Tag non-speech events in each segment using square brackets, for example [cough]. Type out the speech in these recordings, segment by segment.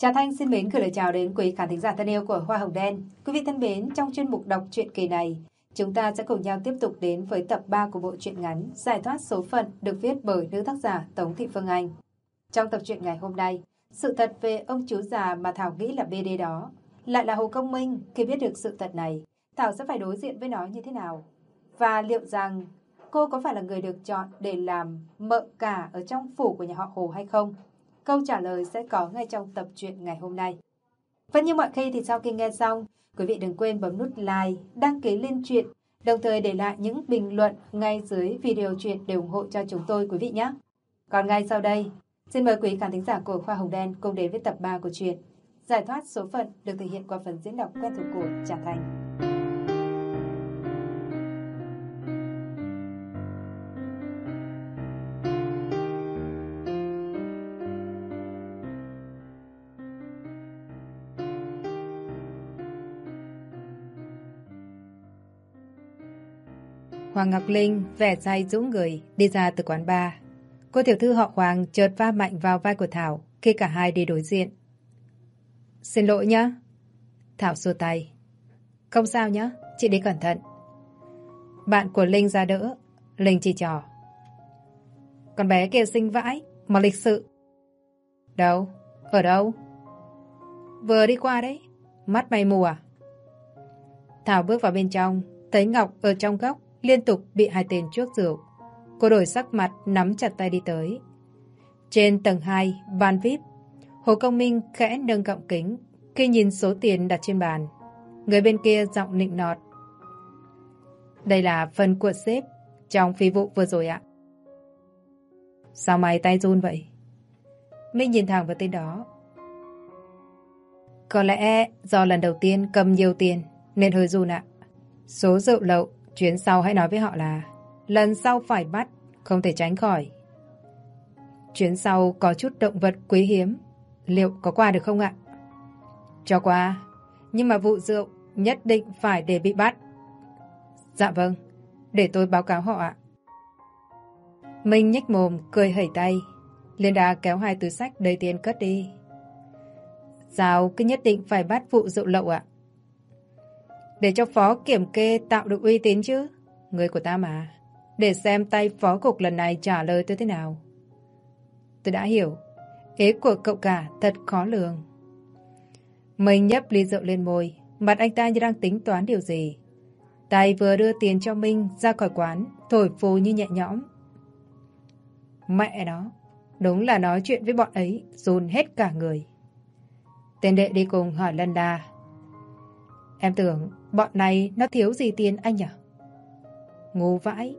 Trà Thanh xin mến gửi lời chào đến quý khán thính giả thân yêu của Hoa Hồng Đen. Quý vị thân mến, trong chuyên mục đọc truyện kỳ này, chúng ta sẽ cùng nhau tiếp tục đến với tập 3 của bộ truyện ngắn Giải thoát số phận được viết bởi nữ tác giả Tống Thị Phương Anh. Trong tập truyện ngày hôm nay, sự thật về ông chú già mà Thảo nghĩ là BD đó lại là Hồ Công Minh. Khi biết được sự thật này, Thảo sẽ phải đối diện với nó như thế nào? Và liệu rằng cô có phải là người được chọn để làm mợ cả ở trong phủ của nhà họ Hồ hay không? Câu trả lời sẽ có ngay trong tập truyện ngày hôm nay. Và như mọi khi thì sau khi nghe xong, quý vị đừng quên bấm nút like, đăng ký lên truyện, đồng thời để lại những bình luận ngay dưới video truyện để ủng hộ cho chúng tôi quý vị nhé. Còn ngay sau đây, xin mời quý khán thính giả của Khoa Hồng Đen cùng đến với tập 3 của truyện Giải thoát số phận được thể hiện qua phần diễn đọc quen thuộc của Trà Thành. Hoàng Ngọc Linh vẻ say dũng người đi ra từ quán bar. Cô tiểu thư họ Hoàng chợt va mạnh vào vai của Thảo khi cả hai đi đối diện. Xin lỗi nhá. Thảo xua tay. Không sao nhá, chị đi cẩn thận. Bạn của Linh ra đỡ. Linh chỉ trò. Con bé kia xinh vãi, mà lịch sự. Đâu? Ở đâu? Vừa đi qua đấy. Mắt mày mù à? Thảo bước vào bên trong, thấy Ngọc ở trong góc liên tục bị hai tên chuốc rượu. Cô đổi sắc mặt, nắm chặt tay đi tới. Trên tầng 2, bàn VIP, Hồ Công Minh khẽ nâng gọng kính khi nhìn số tiền đặt trên bàn. Người bên kia giọng nịnh nọt. Đây là phần của sếp trong phi vụ vừa rồi ạ. Sao mày tay run vậy? Minh nhìn thẳng vào tên đó. Có lẽ do lần đầu tiên cầm nhiều tiền nên hơi run ạ. Số rượu lậu Chuyến sau hãy nói với họ là lần sau phải bắt, không thể tránh khỏi. Chuyến sau có chút động vật quý hiếm, liệu có qua được không ạ? Cho qua, nhưng mà vụ rượu nhất định phải để bị bắt. Dạ vâng, để tôi báo cáo họ ạ. Minh nhếch mồm, cười hẩy tay. Liên đà kéo hai túi sách đầy tiền cất đi. Sao cứ nhất định phải bắt vụ rượu lậu ạ? Để cho phó kiểm kê tạo được uy tín chứ. Người của ta mà. Để xem tay phó cục lần này trả lời tôi thế nào. Tôi đã hiểu. Ý của cậu cả thật khó lường. Mình nhấp ly rượu lên môi. Mặt anh ta như đang tính toán điều gì. Tay vừa đưa tiền cho Minh ra khỏi quán. Thổi phù như nhẹ nhõm. Mẹ nó. Đúng là nói chuyện với bọn ấy. Run hết cả người. Tên đệ đi cùng hỏi Lân Đa. Em tưởng bọn này nó thiếu gì tiền anh à? Ngu vãi.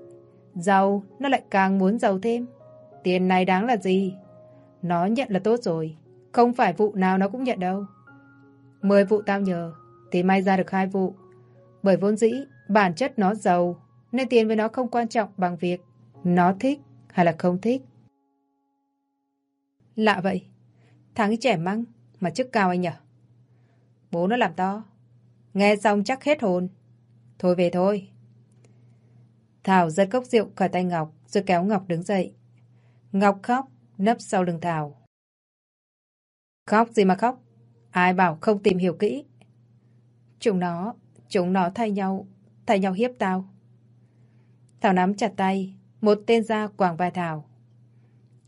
Giàu, nó lại càng muốn giàu thêm. Tiền này đáng là gì? Nó nhận là tốt rồi. Không phải vụ nào nó cũng nhận đâu. Mười vụ tao nhờ, thì may ra được hai vụ. Bởi vốn dĩ, bản chất nó giàu, nên tiền với nó không quan trọng bằng việc nó thích hay là không thích. Lạ vậy. Thằng trẻ măng mà chức cao anh nhở? Bố nó làm to. Nghe xong chắc hết hồn. Thôi về thôi. Thảo giật cốc rượu khỏi tay Ngọc, rồi kéo Ngọc đứng dậy. Ngọc khóc, nấp sau lưng Thảo. Khóc gì mà khóc? Ai bảo không tìm hiểu kỹ? Chúng nó, chúng nó thay nhau, thay nhau hiếp tao. Thảo nắm chặt tay, một tên ra quàng vai Thảo.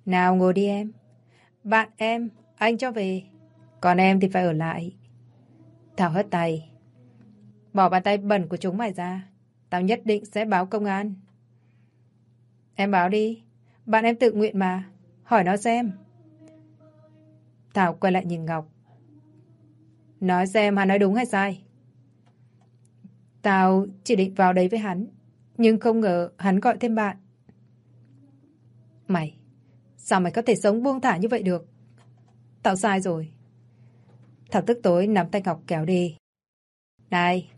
Nào ngồi đi em. Bạn em, anh cho về. Còn em thì phải ở lại. Thảo hất tay. Bỏ bàn tay bẩn của chúng mày ra. Tao nhất định sẽ báo công an. Em báo đi. Bạn em tự nguyện mà. Hỏi nó xem. Thảo quay lại nhìn Ngọc. Nói xem hắn nói đúng hay sai. Tao chỉ định vào đấy với hắn. Nhưng không ngờ hắn gọi thêm bạn. Mày, sao mày có thể sống buông thả như vậy được? Tao sai rồi. Thảo tức tối nắm tay Ngọc kéo đi. Này,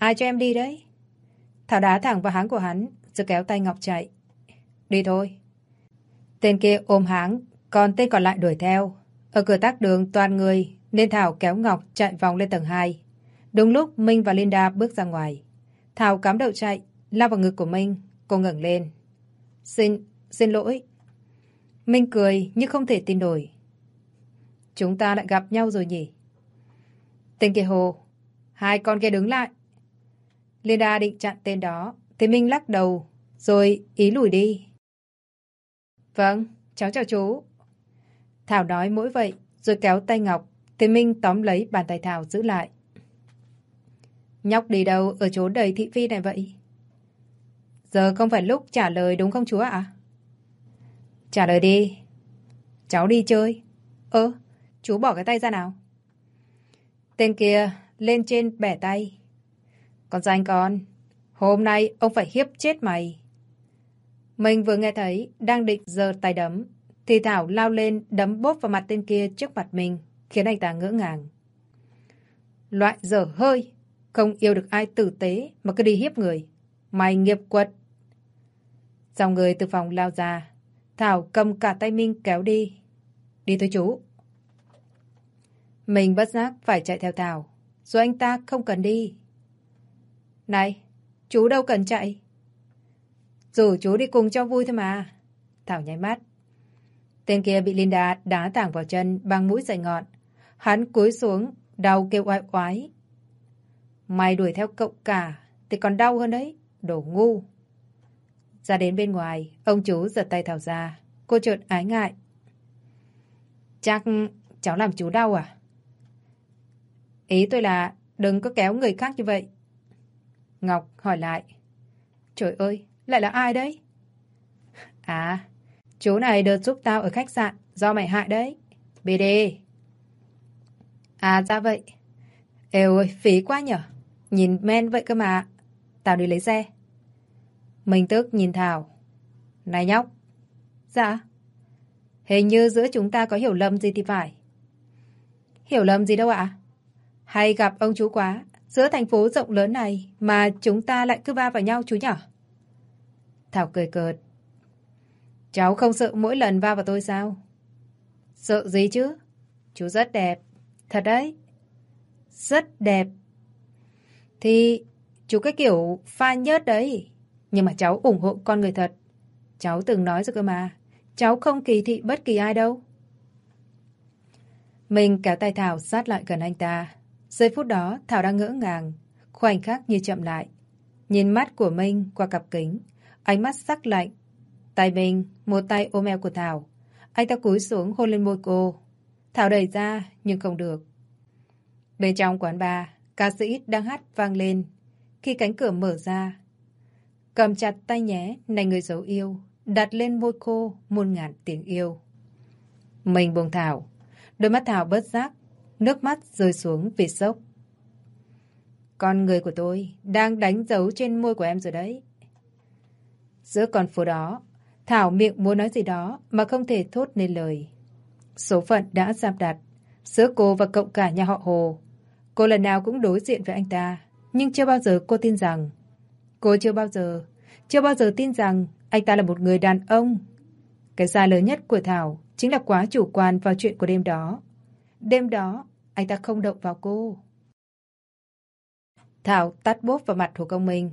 Ai cho em đi đấy? Thảo đá thẳng vào háng của hắn, rồi kéo tay Ngọc chạy. Đi thôi. Tên kia ôm háng, còn tên còn lại đuổi theo. Ở cửa tắc đường toàn người, nên Thảo kéo Ngọc chạy vòng lên tầng 2. Đúng lúc Minh và Linda bước ra ngoài. Thảo cắm đầu chạy, lao vào ngực của Minh. Cô ngẩng lên. Xin, xin lỗi. Minh cười nhưng không thể tin nổi. Chúng ta lại gặp nhau rồi nhỉ? Tên kia hồ. Hai con kia đứng lại. Linda định chặn tên đó. Thì Minh lắc đầu. Rồi ý lùi đi. Vâng, cháu chào chú. Thảo nói mỗi vậy. Rồi kéo tay Ngọc. Thì Minh tóm lấy bàn tay Thảo giữ lại. Nhóc đi đâu ở chỗ đầy thị phi này vậy? Giờ không phải lúc trả lời đúng không chú ạ? Trả lời đi. Cháu đi chơi. Ơ, chú bỏ cái tay ra nào. Tên kia lên trên bẻ tay. Con danh con, hôm nay ông phải hiếp chết mày. Mình vừa nghe thấy đang định giơ tay đấm thì Thảo lao lên đấm bốp vào mặt tên kia trước mặt mình khiến anh ta ngỡ ngàng. Loại dở hơi không yêu được ai tử tế mà cứ đi hiếp người. Mày nghiệp quật. Dòng người từ phòng lao ra. Thảo cầm cả tay Minh kéo đi. Đi thôi chú. Mình bất giác phải chạy theo Thảo. Rồi anh ta không cần đi. Này, chú đâu cần chạy. Rủ chú đi cùng cho vui thôi mà. Thảo nháy mắt. Tên kia bị Linda đá tảng vào chân bằng mũi dày ngọn. Hắn cúi xuống, đau kêu oai oái. Mày đuổi theo cậu cả thì còn đau hơn đấy, đồ ngu. Ra đến bên ngoài, ông chú giật tay Thảo ra. Cô trợn ái ngại. Chắc cháu làm chú đau à? Ý tôi là đừng có kéo người khác như vậy. Ngọc hỏi lại. Trời ơi, lại là ai đấy? À, chú này đợt giúp tao ở khách sạn, do mày hại đấy. BD. À ra vậy. Êu ơi, phí quá nhở. Nhìn men vậy cơ mà. Tao đi lấy xe. Minh tức nhìn Thảo. Này nhóc. Dạ. Hình như giữa chúng ta có hiểu lầm gì thì phải. Hiểu lầm gì đâu ạ? Hay gặp ông chú quá. Giữa thành phố rộng lớn này mà chúng ta lại cứ va vào nhau chú nhở? Thảo cười cợt. Cháu không sợ mỗi lần va vào tôi sao? Sợ gì chứ? Chú rất đẹp. Thật đấy. Rất đẹp. Thì chú cái kiểu pha nhớt đấy. Nhưng mà cháu ủng hộ con người thật. Cháu từng nói rồi cơ mà. Cháu không kỳ thị bất kỳ ai đâu. Mình kéo tay Thảo sát lại gần anh ta. Giây phút đó Thảo đang ngỡ ngàng. Khoảnh khắc như chậm lại. Nhìn mắt của Minh qua cặp kính. Ánh mắt sắc lạnh. Tay mình, một tay ôm eo của Thảo. Anh ta cúi xuống hôn lên môi cô. Thảo đẩy ra nhưng không được. Bên trong quán bar, Ca sĩ đang hát vang lên. Khi cánh cửa mở ra, cầm chặt tay nhé, này người dấu yêu, đặt lên môi cô muôn ngàn tiếng yêu. Mình buông Thảo, đôi mắt Thảo bớt giác, nước mắt rơi xuống vì sốc. Con người của tôi đang đánh dấu trên môi của em rồi đấy. Giữa con phố đó, Thảo miệng muốn nói gì đó mà không thể thốt nên lời. Số phận đã giam đặt giữa cô và cậu cả nhà họ Hồ Cô lần nào cũng đối diện với anh ta, nhưng chưa bao giờ cô tin rằng cô chưa bao giờ, chưa bao giờ tin rằng anh ta là một người đàn ông. Cái sai lớn nhất của Thảo chính là quá chủ quan vào chuyện của đêm đó. Đêm đó, anh ta không động vào cô. Thảo tắt bốp vào mặt của Công Minh.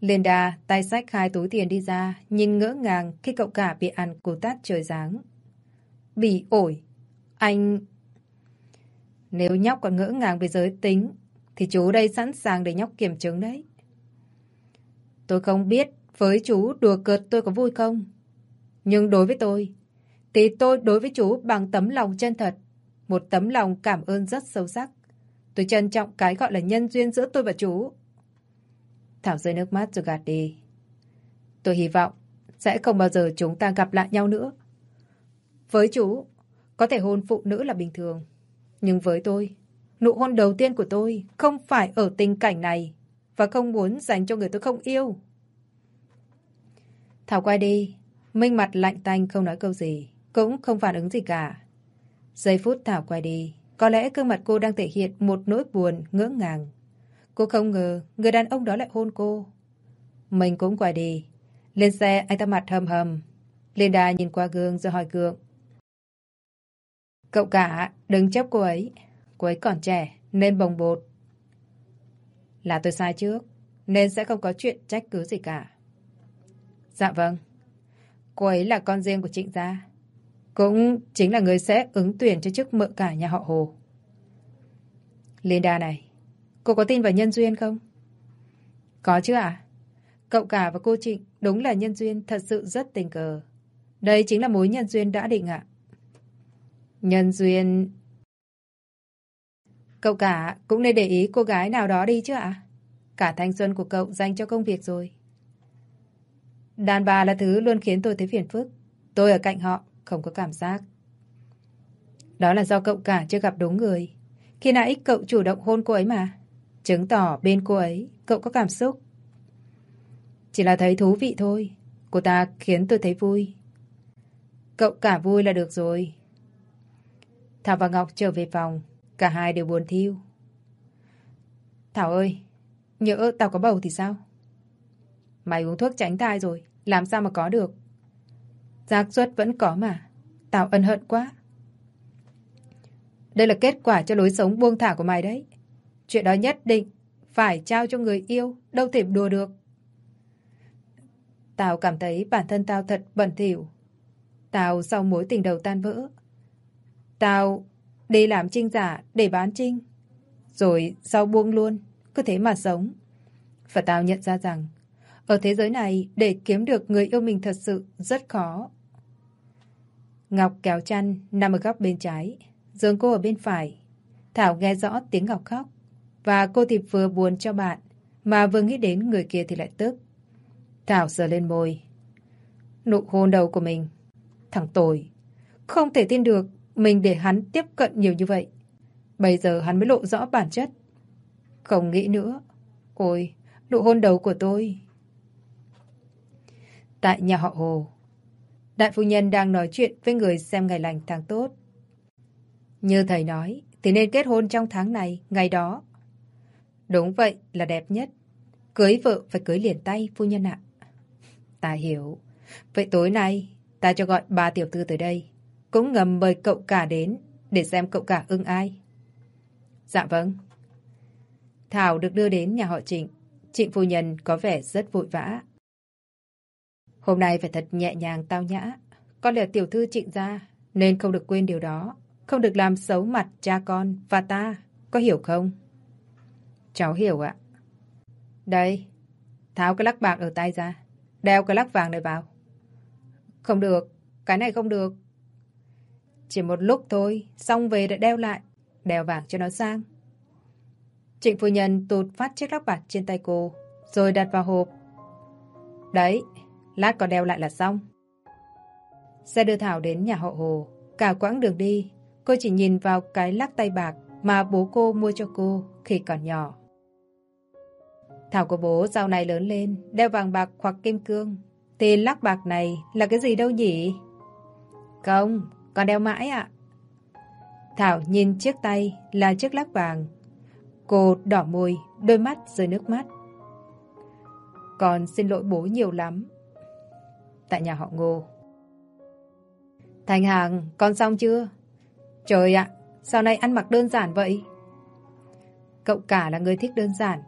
Linda tay sách hai túi tiền đi ra, nhìn ngỡ ngàng khi cậu cả bị ăn cú tát trời giáng. Bị ổi. Anh... Nếu nhóc còn ngỡ ngàng về giới tính, thì chú đây sẵn sàng để nhóc kiểm chứng đấy. Tôi không biết với chú đùa cợt tôi có vui không. Nhưng đối với tôi, thì tôi đối với chú bằng tấm lòng chân thật. Một tấm lòng cảm ơn rất sâu sắc. Tôi trân trọng cái gọi là nhân duyên giữa tôi và chú. Thảo rơi nước mắt rồi gạt đi. Tôi hy vọng sẽ không bao giờ chúng ta gặp lại nhau nữa. Với chú, có thể hôn phụ nữ là bình thường. Nhưng với tôi, nụ hôn đầu tiên của tôi không phải ở tình cảnh này và không muốn dành cho người tôi không yêu. Thảo quay đi, Minh mặt lạnh tanh không nói câu gì, cũng không phản ứng gì cả. Giây phút Thảo quay đi, có lẽ gương mặt cô đang thể hiện một nỗi buồn, ngỡ ngàng. Cô không ngờ người đàn ông đó lại hôn cô. Mình cũng quay đi. Lên xe anh ta mặt hầm hầm. Linda nhìn qua gương rồi hỏi Gượng. Cậu cả, đừng chấp cô ấy. Cô ấy còn trẻ, nên bồng bột. Là tôi sai trước, nên sẽ không có chuyện trách cứ gì cả. Dạ vâng. Cô ấy là con riêng của trịnh gia. Cũng chính là người sẽ ứng tuyển cho chức mợ cả nhà họ Hồ. Linda này, cô có tin vào nhân duyên không? Có chứ ạ. Cậu cả và cô Trịnh đúng là nhân duyên thật sự rất tình cờ. Đây chính là mối nhân duyên đã định ạ. Nhân duyên... Cậu cả cũng nên để ý cô gái nào đó đi chứ ạ? Cả thanh xuân của cậu dành cho công việc rồi. Đàn bà là thứ luôn khiến tôi thấy phiền phức. Tôi ở cạnh họ, không có cảm giác. Đó là do cậu cả chưa gặp đúng người. Khi nãy cậu chủ động hôn cô ấy mà. Chứng tỏ bên cô ấy, cậu có cảm xúc. Chỉ là thấy thú vị thôi. Cô ta khiến tôi thấy vui. Cậu cả vui là được rồi. Thảo và Ngọc trở về phòng. Cả hai đều buồn thiêu. Thảo ơi, nhỡ tao có bầu thì sao? Mày uống thuốc tránh thai rồi, làm sao mà có được? Giác suất vẫn có mà. Tao ân hận quá. Đây là kết quả cho lối sống buông thả của mày đấy. Chuyện đó nhất định phải trao cho người yêu, đâu thể đùa được. Tao cảm thấy bản thân tao thật bẩn thỉu. Tao sau mối tình đầu tan vỡ. Tao đi làm trinh giả để bán trinh. Rồi sau buông luôn, cứ thế mà sống. Và tao nhận ra rằng, ở thế giới này để kiếm được người yêu mình thật sự rất khó. Ngọc kéo chăn nằm ở góc bên trái, giường cô ở bên phải. Thảo nghe rõ tiếng Ngọc khóc. Và cô thì vừa buồn cho bạn, mà vừa nghĩ đến người kia thì lại tức. Thảo sờ lên môi. Nụ hôn đầu của mình. Thằng tồi. Không thể tin được mình để hắn tiếp cận nhiều như vậy. Bây giờ hắn mới lộ rõ bản chất. Không nghĩ nữa. Ôi, nụ hôn đầu của tôi. Tại nhà họ Hồ, đại phu nhân đang nói chuyện với người xem ngày lành tháng tốt. Như thầy nói, thì nên kết hôn trong tháng này, ngày đó. Đúng vậy là đẹp nhất. Cưới vợ phải cưới liền tay, phu nhân ạ. Ta hiểu. Vậy tối nay, ta cho gọi ba tiểu thư tới đây. Cũng ngầm mời cậu cả đến, để xem cậu cả ưng ai. Dạ vâng. Thảo được đưa đến nhà họ Trịnh. Trịnh phu nhân có vẻ rất vội vã. Hôm nay phải thật nhẹ nhàng tao nhã. Con là tiểu thư trịnh gia, nên không được quên điều đó. Không được làm xấu mặt cha con và ta. Có hiểu không? Cháu hiểu ạ. Đây, tháo cái lắc bạc ở tay ra. Đeo cái lắc vàng này vào. Không được, cái này không được. Chỉ một lúc thôi, xong về đã đeo lại. Đeo vàng cho nó sang. Trịnh phu nhân tụt phát chiếc lắc bạc trên tay cô, rồi đặt vào hộp. Đấy, lát còn đeo lại là xong. Xe đưa Thảo đến nhà họ Hồ. Cả quãng đường đi, cô chỉ nhìn vào cái lắc tay bạc mà bố cô mua cho cô khi còn nhỏ. Thảo của bố sau này lớn lên, đeo vàng bạc hoặc kim cương. Thì lắc bạc này là cái gì đâu nhỉ? Không, con đeo mãi ạ. Thảo nhìn chiếc tay là chiếc lắc vàng. Cô đỏ môi, đôi mắt rơi nước mắt. Con xin lỗi bố nhiều lắm. Tại nhà họ Ngô. Thành Hàng, con xong chưa? Trời ạ, sao nay ăn mặc đơn giản vậy? Cậu cả là người thích đơn giản.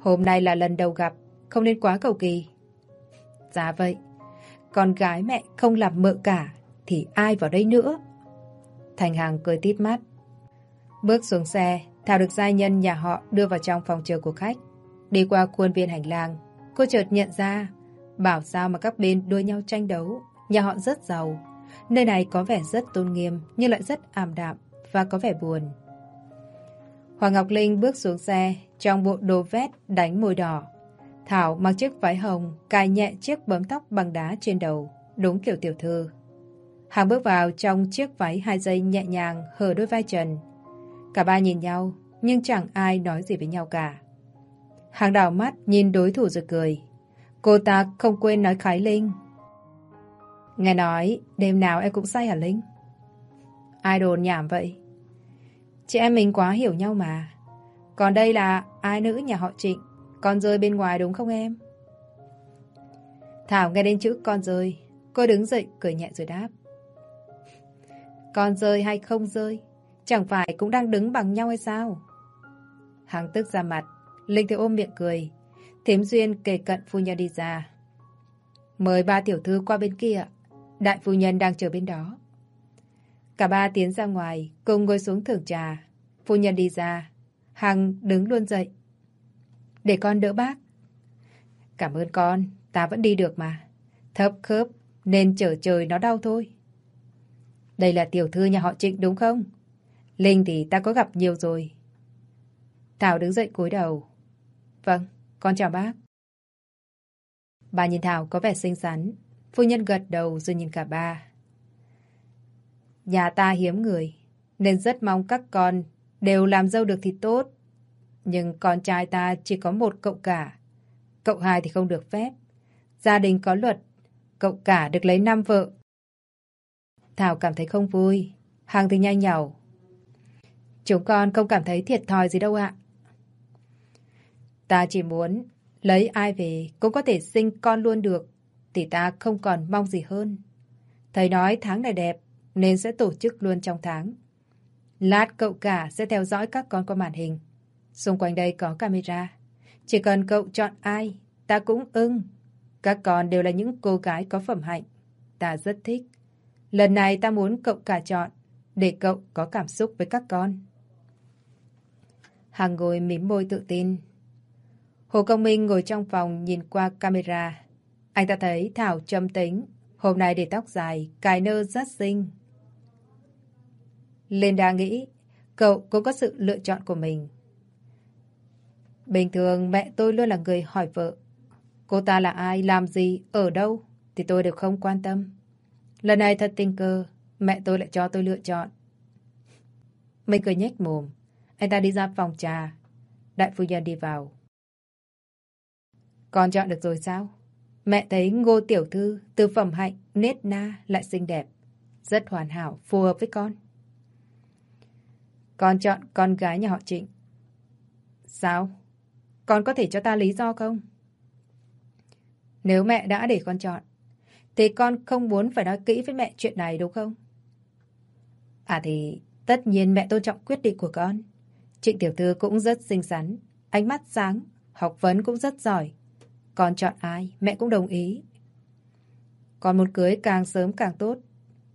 Hôm nay là lần đầu gặp, không nên quá cầu kỳ. Dạ vậy, con gái mẹ không làm mợ cả, thì ai vào đây nữa? Thành Hàng cười tít mắt. Bước xuống xe, Thảo được giai nhân nhà họ đưa vào trong phòng chờ của khách. Đi qua khuôn viên hành lang, cô chợt nhận ra, bảo sao mà các bên đua nhau tranh đấu, nhà họ rất giàu. Nơi này có vẻ rất tôn nghiêm, nhưng lại rất ảm đạm và có vẻ buồn. Hoàng Ngọc Linh bước xuống xe, trong bộ đồ vét đánh môi đỏ. Thảo mặc chiếc váy hồng, cài nhẹ chiếc bấm tóc bằng đá trên đầu, đúng kiểu tiểu thư. Hàng bước vào trong chiếc váy hai dây nhẹ nhàng hở đôi vai trần. Cả ba nhìn nhau, nhưng chẳng ai nói gì với nhau cả. Hàng đảo mắt nhìn đối thủ rồi cười. Cô ta không quên nói Khái Linh. Nghe nói, đêm nào em cũng say hả Linh? Ai đồn nhảm vậy? Chị em mình quá hiểu nhau mà. Còn đây là ai nữ nhà họ Trịnh, con rơi bên ngoài đúng không em? Thảo nghe đến chữ con rơi, cô đứng dậy cười nhẹ rồi đáp. Con rơi hay không rơi, chẳng phải cũng đang đứng bằng nhau hay sao? Hằng tức ra mặt, Linh thì ôm miệng cười. Thím Duyên kề cận phu nhân đi ra. Mời ba tiểu thư qua bên kia. Đại phu nhân đang chờ bên đó. Cả ba tiến ra ngoài, cùng ngồi xuống thưởng trà. Phu nhân đi ra. Hằng đứng luôn dậy. Để con đỡ bác. Cảm ơn con, ta vẫn đi được mà. Thấp khớp, nên chở trời nó đau thôi. Đây là tiểu thư nhà họ Trịnh đúng không? Linh thì ta có gặp nhiều rồi. Thảo đứng dậy cúi đầu. Vâng, con chào bác. Bà nhìn Thảo có vẻ xinh xắn. Phu nhân gật đầu rồi nhìn cả ba. Nhà ta hiếm người, nên rất mong các con đều làm dâu được thì tốt. Nhưng con trai ta chỉ có một cậu cả. Cậu hai thì không được phép. Gia đình có luật, cậu cả được lấy năm vợ. Thảo cảm thấy không vui. hàng thì nhanh nhảu. Chúng con không cảm thấy thiệt thòi gì đâu ạ. Ta chỉ muốn lấy ai về cũng có thể sinh con luôn được. Thì ta không còn mong gì hơn. Thầy nói tháng này đẹp nên sẽ tổ chức luôn trong tháng. Lát cậu cả sẽ theo dõi các con qua màn hình. Xung quanh đây có camera. Chỉ cần cậu chọn ai, ta cũng ưng. Các con đều là những cô gái có phẩm hạnh. Ta rất thích. Lần này ta muốn cậu cả chọn, để cậu có cảm xúc với các con. hàng ngồi mím môi tự tin. Hồ Công Minh ngồi trong phòng nhìn qua camera. Anh ta thấy Thảo trầm tính, hôm nay để tóc dài, cài nơ rất xinh. Lên đa nghĩ, cậu cũng có sự lựa chọn của mình. Bình thường mẹ tôi luôn là người hỏi vợ. Cô ta là ai, làm gì, ở đâu thì tôi đều không quan tâm. Lần này thật tình cờ, mẹ tôi lại cho tôi lựa chọn. Mình cười nhếch mồm. Anh ta đi ra phòng trà. Đại phu nhân đi vào. Con chọn được rồi sao? Mẹ thấy ngô tiểu thư, từ phẩm hạnh, nết na, lại xinh đẹp. Rất hoàn hảo, phù hợp với con. Con chọn con gái nhà họ Trịnh. Sao? Con có thể cho ta lý do không? Nếu mẹ đã để con chọn, thì con không muốn phải nói kỹ với mẹ chuyện này đúng không? À thì tất nhiên mẹ tôn trọng quyết định của con. Trịnh Tiểu Thư cũng rất xinh xắn, ánh mắt sáng, học vấn cũng rất giỏi. Con chọn ai, mẹ cũng đồng ý. Con muốn cưới càng sớm càng tốt.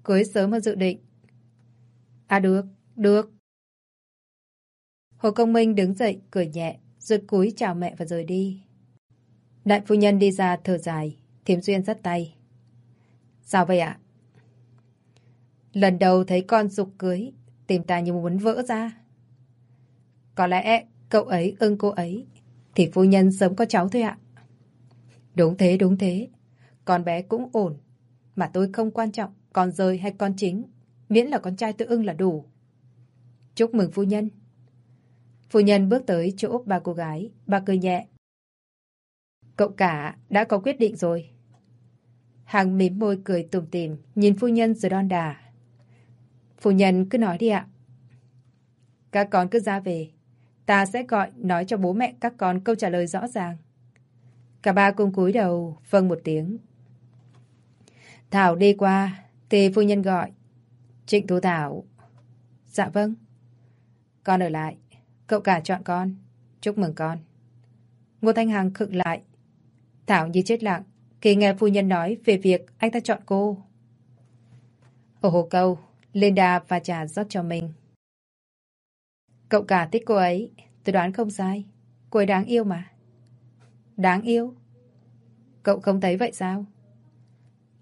Cưới sớm hơn dự định. À được, được. Hồ Công Minh đứng dậy, cười nhẹ, rồi cúi chào mẹ và rời đi. Đại phu nhân đi ra thở dài, thiếm duyên dắt tay. Sao vậy ạ? Lần đầu thấy con dục cưới, tìm ta như muốn vỡ ra. Có lẽ cậu ấy ưng cô ấy, thì phu nhân sớm có cháu thôi ạ. Đúng thế, đúng thế. Con bé cũng ổn. Mà tôi không quan trọng con rơi hay con chính. Miễn là con trai tự ưng là đủ. Chúc mừng phu nhân. Phu nhân bước tới chỗ ba cô gái. ba cười nhẹ. Cậu cả đã có quyết định rồi. Hằng mím môi cười tùm tìm, nhìn phu nhân rồi đon đà. Phu nhân cứ nói đi ạ. Các con cứ ra về. Ta sẽ gọi nói cho bố mẹ các con câu trả lời rõ ràng. Cả ba cùng cúi đầu, vâng một tiếng. Thảo đi qua, thì phu nhân gọi. Trịnh Thu Thảo. Dạ vâng. Con ở lại. Cậu cả chọn con. Chúc mừng con. Ngô Thanh Hằng khựng lại. Thảo như chết lặng khi nghe phu nhân nói về việc anh ta chọn cô. Ở hồ câu, Linda và trà rót cho mình. Cậu cả thích cô ấy, tôi đoán không sai. Cô ấy đáng yêu mà. Đáng yêu? Cậu không thấy vậy sao?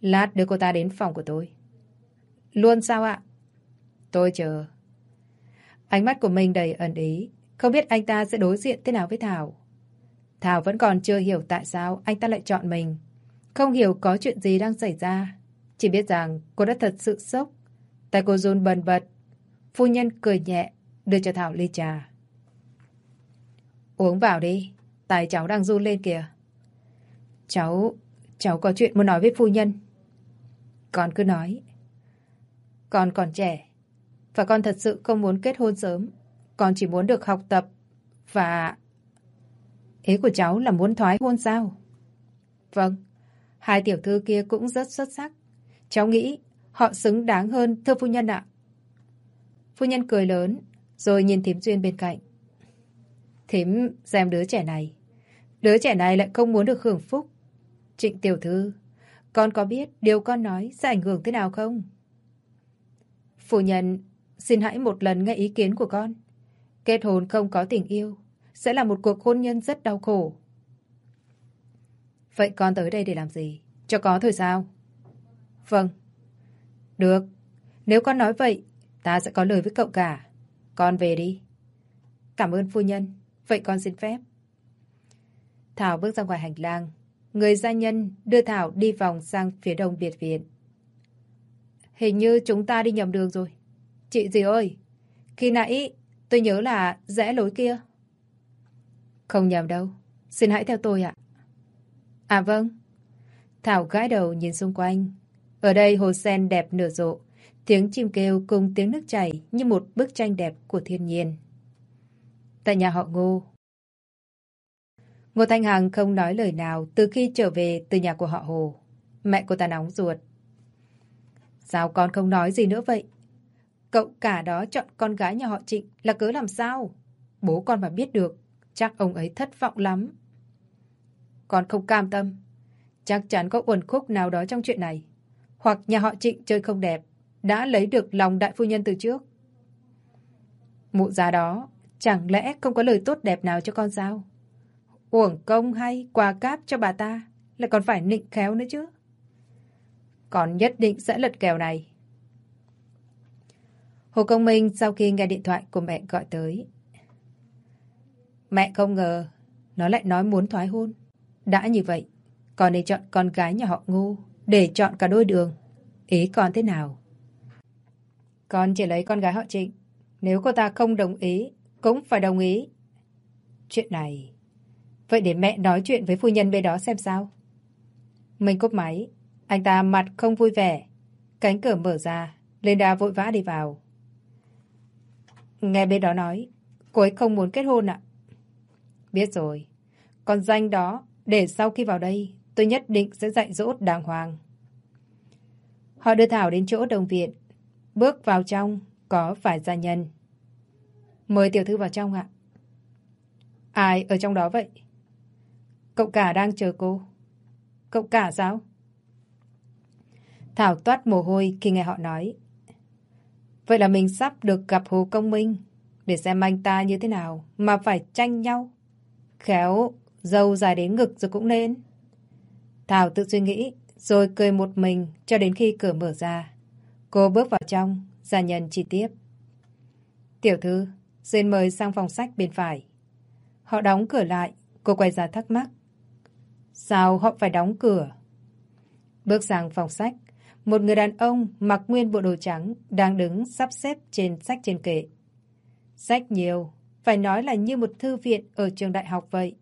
Lát đưa cô ta đến phòng của tôi. Luôn sao ạ? Tôi chờ. Ánh mắt của mình đầy ẩn ý. Không biết anh ta sẽ đối diện thế nào với Thảo. Thảo vẫn còn chưa hiểu tại sao anh ta lại chọn mình. Không hiểu có chuyện gì đang xảy ra. Chỉ biết rằng cô đã thật sự sốc. Tay cô run bần bật. Phu nhân cười nhẹ, đưa cho Thảo ly trà. Uống vào đi. Tài cháu đang run lên kìa. Cháu, cháu có chuyện muốn nói với phu nhân. Con cứ nói. Con còn trẻ. Và con thật sự không muốn kết hôn sớm. Con chỉ muốn được học tập. Và... Ý của cháu là muốn thoái hôn sao? Vâng. Hai tiểu thư kia cũng rất xuất sắc. Cháu nghĩ họ xứng đáng hơn, thưa phu nhân ạ. Phu nhân cười lớn, rồi nhìn thím Duyên bên cạnh. Thím xem đứa trẻ này. Đứa trẻ này lại không muốn được hưởng phúc. Trịnh tiểu thư, con có biết điều con nói sẽ ảnh hưởng thế nào không? phụ nhân, xin hãy một lần nghe ý kiến của con. Kết hôn không có tình yêu sẽ là một cuộc hôn nhân rất đau khổ. Vậy con tới đây để làm gì? Cho có thôi sao? Vâng. Được. Nếu con nói vậy, ta sẽ có lời với cậu cả. Con về đi. Cảm ơn phu nhân. Vậy con xin phép. Thảo bước ra ngoài hành lang. Người gia nhân đưa Thảo đi vòng sang phía đông biệt viện. Hình như chúng ta đi nhầm đường rồi. Chị gì ơi, khi nãy tôi nhớ là rẽ lối kia. Không nhầm đâu. Xin hãy theo tôi ạ. À vâng. Thảo gãi đầu nhìn xung quanh. Ở đây hồ sen đẹp nở rộ. Tiếng chim kêu cùng tiếng nước chảy như một bức tranh đẹp của thiên nhiên. Tại nhà họ Ngô. Ngô Thanh Hằng không nói lời nào từ khi trở về từ nhà của họ Hồ. Mẹ cô ta nóng ruột. Sao con không nói gì nữa vậy? Cậu cả đó chọn con gái nhà họ Trịnh là cớ làm sao? Bố con mà biết được, chắc ông ấy thất vọng lắm. Con không cam tâm. Chắc chắn có uẩn khúc nào đó trong chuyện này. Hoặc nhà họ Trịnh chơi không đẹp, đã lấy được lòng đại phu nhân từ trước. Mụ già đó, chẳng lẽ không có lời tốt đẹp nào cho con sao? Uổng công hay quà cáp cho bà ta, lại còn phải nịnh khéo nữa chứ. còn nhất định sẽ lật kèo này. Hồ Công Minh sau khi nghe điện thoại của mẹ gọi tới. Mẹ không ngờ nó lại nói muốn thoái hôn. Đã như vậy, con nên chọn con gái nhà họ Ngô để chọn cả đôi đường. Ý con thế nào? Con chỉ lấy con gái họ Trịnh. Nếu cô ta không đồng ý, cũng phải đồng ý. Chuyện này... Vậy để mẹ nói chuyện với phu nhân bên đó xem sao. Mình cúp máy. Anh ta mặt không vui vẻ. Cánh cửa mở ra. linda vội vã đi vào. Nghe bên đó nói, cô ấy không muốn kết hôn ạ. Biết rồi. Còn danh đó, để sau khi vào đây, tôi nhất định sẽ dạy dỗ đàng hoàng. Họ đưa Thảo đến chỗ đồng viện. Bước vào trong, có vài gia nhân. Mời tiểu thư vào trong ạ. Ai ở trong đó vậy? Cậu cả đang chờ cô. Cậu cả sao? Thảo toát mồ hôi khi nghe họ nói. Vậy là mình sắp được gặp Hồ Công Minh để xem anh ta như thế nào mà phải tranh nhau. Khéo, dâu dài đến ngực rồi cũng nên. Thảo tự suy nghĩ rồi cười một mình cho đến khi cửa mở ra. Cô bước vào trong, gia nhân chi tiếp. Tiểu thư, xin mời sang phòng sách bên phải. Họ đóng cửa lại, cô quay ra thắc mắc. Sao họ phải đóng cửa? Bước sang phòng sách, một người đàn ông mặc nguyên bộ đồ trắng đang đứng sắp xếp trên sách trên kệ. Sách nhiều, phải nói là như một thư viện ở trường đại học vậy.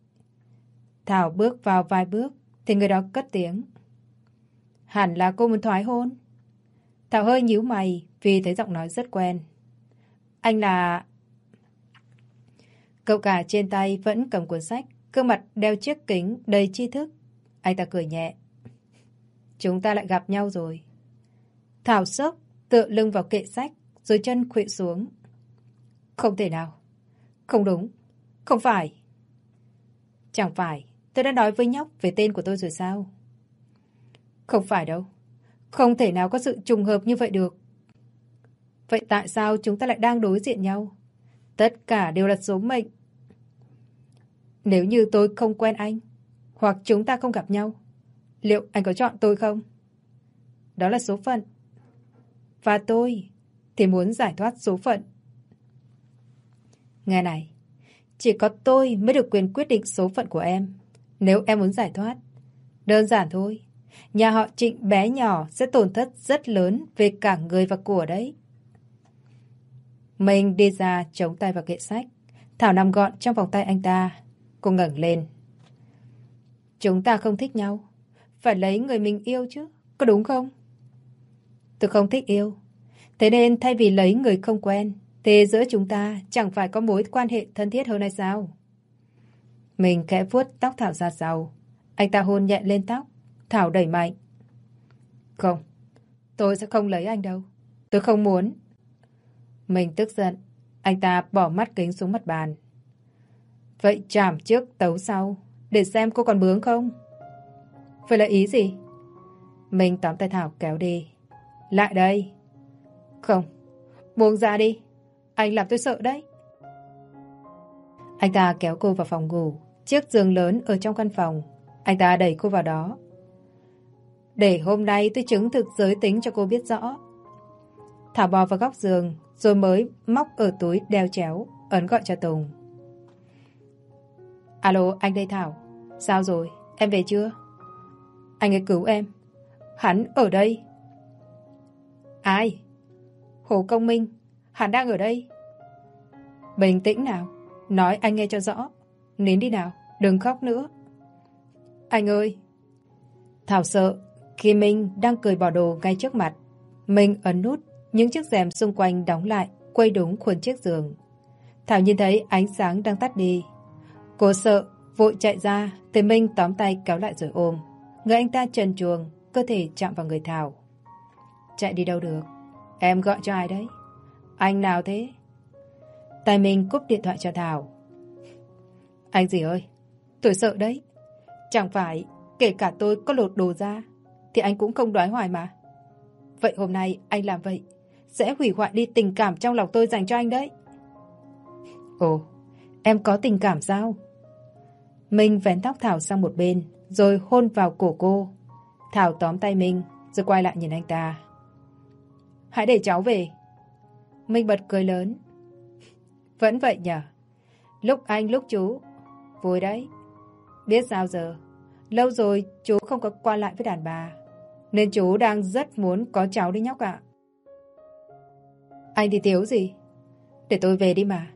Thảo bước vào vài bước, thì người đó cất tiếng. Hẳn là cô muốn thoái hôn. Thảo hơi nhíu mày vì thấy giọng nói rất quen. Anh là... Cậu cả trên tay vẫn cầm cuốn sách, gương mặt đeo chiếc kính đầy tri thức. Anh ta cười nhẹ. Chúng ta lại gặp nhau rồi. Thảo sốc, tựa lưng vào kệ sách, rồi chân khuỵu xuống. Không thể nào. Không đúng. Không phải. Chẳng phải. Tôi đã nói với nhóc về tên của tôi rồi sao? Không phải đâu. Không thể nào có sự trùng hợp như vậy được. Vậy tại sao chúng ta lại đang đối diện nhau? Tất cả đều là số mệnh. Nếu như tôi không quen anh, hoặc chúng ta không gặp nhau, liệu anh có chọn tôi không? Đó là số phận. Và tôi thì muốn giải thoát số phận. Nghe này, chỉ có tôi mới được quyền quyết định số phận của em. Nếu em muốn giải thoát, đơn giản thôi. Nhà họ trịnh bé nhỏ sẽ tổn thất rất lớn về cả người và của đấy. Mình đi ra chống tay vào kệ sách. Thảo nằm gọn trong vòng tay anh ta. Cô ngẩng lên. Chúng ta không thích nhau. Phải lấy người mình yêu chứ. Có đúng không? Tôi không thích yêu. Thế nên thay vì lấy người không quen, thế giữa chúng ta chẳng phải có mối quan hệ thân thiết hơn hay sao? Mình khẽ vuốt tóc Thảo ra sau. Anh ta hôn nhẹ lên tóc. Thảo đẩy mạnh. Không, tôi sẽ không lấy anh đâu. Tôi không muốn. Mình tức giận. Anh ta bỏ mắt kính xuống mặt bàn. Vậy chảm trước tấu sau. Để xem cô còn bướng không? Vậy là ý gì? Mình tóm tay Thảo kéo đi. Lại đây. Không, Buông ra đi. Anh làm tôi sợ đấy. Anh ta kéo cô vào phòng ngủ. Chiếc giường lớn ở trong căn phòng. Anh ta đẩy cô vào đó. Để hôm nay tôi chứng thực giới tính cho cô biết rõ. Thảo bò vào góc giường, rồi mới móc ở túi đeo chéo, ấn gọi cho Tùng. Alo, anh đây Thảo. Sao rồi? Em về chưa? Anh ấy cứu em. Hắn ở đây. Ai? Hồ Công Minh. Hắn đang ở đây. Bình tĩnh nào. Nói anh nghe cho rõ. Nín đi nào. Đừng khóc nữa. Anh ơi. Thảo sợ. Khi Minh đang cười bỏ đồ ngay trước mặt. Minh ấn nút. Những chiếc rèm xung quanh đóng lại. Quay đúng khuôn chiếc giường. Thảo nhìn thấy ánh sáng đang tắt đi. Cô sợ. Vội chạy ra. Tề Minh tóm tay kéo lại rồi ôm. Người anh ta trần chuồng. Cơ thể chạm vào người Thảo. Chạy đi đâu được. Em gọi cho ai đấy? Anh nào thế? Tài Minh cúp điện thoại cho Thảo. Anh gì ơi, tôi sợ đấy. Chẳng phải kể cả tôi có lột đồ ra thì anh cũng không đoái hoài mà. Vậy hôm nay anh làm vậy sẽ hủy hoại đi tình cảm trong lòng tôi dành cho anh đấy. Ồ, em có tình cảm sao? Minh vén tóc Thảo sang một bên rồi hôn vào cổ cô. Thảo tóm tay Minh rồi quay lại nhìn anh ta. Hãy để cháu về. Minh bật cười lớn. [laughs] Vẫn vậy nhở? Lúc anh lúc chú. Vui đấy. Biết sao giờ? Lâu rồi chú không có qua lại với đàn bà. Nên chú đang rất muốn có cháu đi nhóc ạ. Anh đi thiếu gì? Để tôi về đi mà.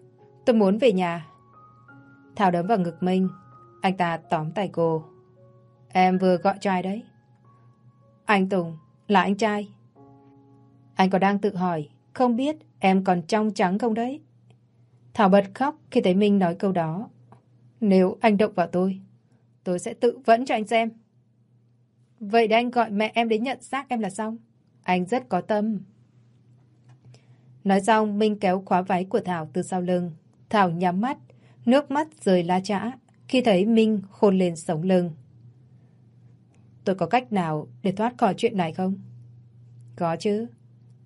Tôi muốn về nhà. Thảo đấm vào ngực Minh. Anh ta tóm tay cô. Em vừa gọi trai đấy. Anh Tùng, là anh trai. Anh còn đang tự hỏi, không biết em còn trong trắng không đấy? Thảo bật khóc khi thấy Minh nói câu đó. Nếu anh động vào tôi, tôi sẽ tự vẫn cho anh xem. Vậy để anh gọi mẹ em đến nhận xác em là xong. Anh rất có tâm. Nói xong, Minh kéo khóa váy của Thảo từ sau lưng. Thảo nhắm mắt, nước mắt rơi la chã khi thấy Minh khôn lên sống lưng. Tôi có cách nào để thoát khỏi chuyện này không? Có chứ.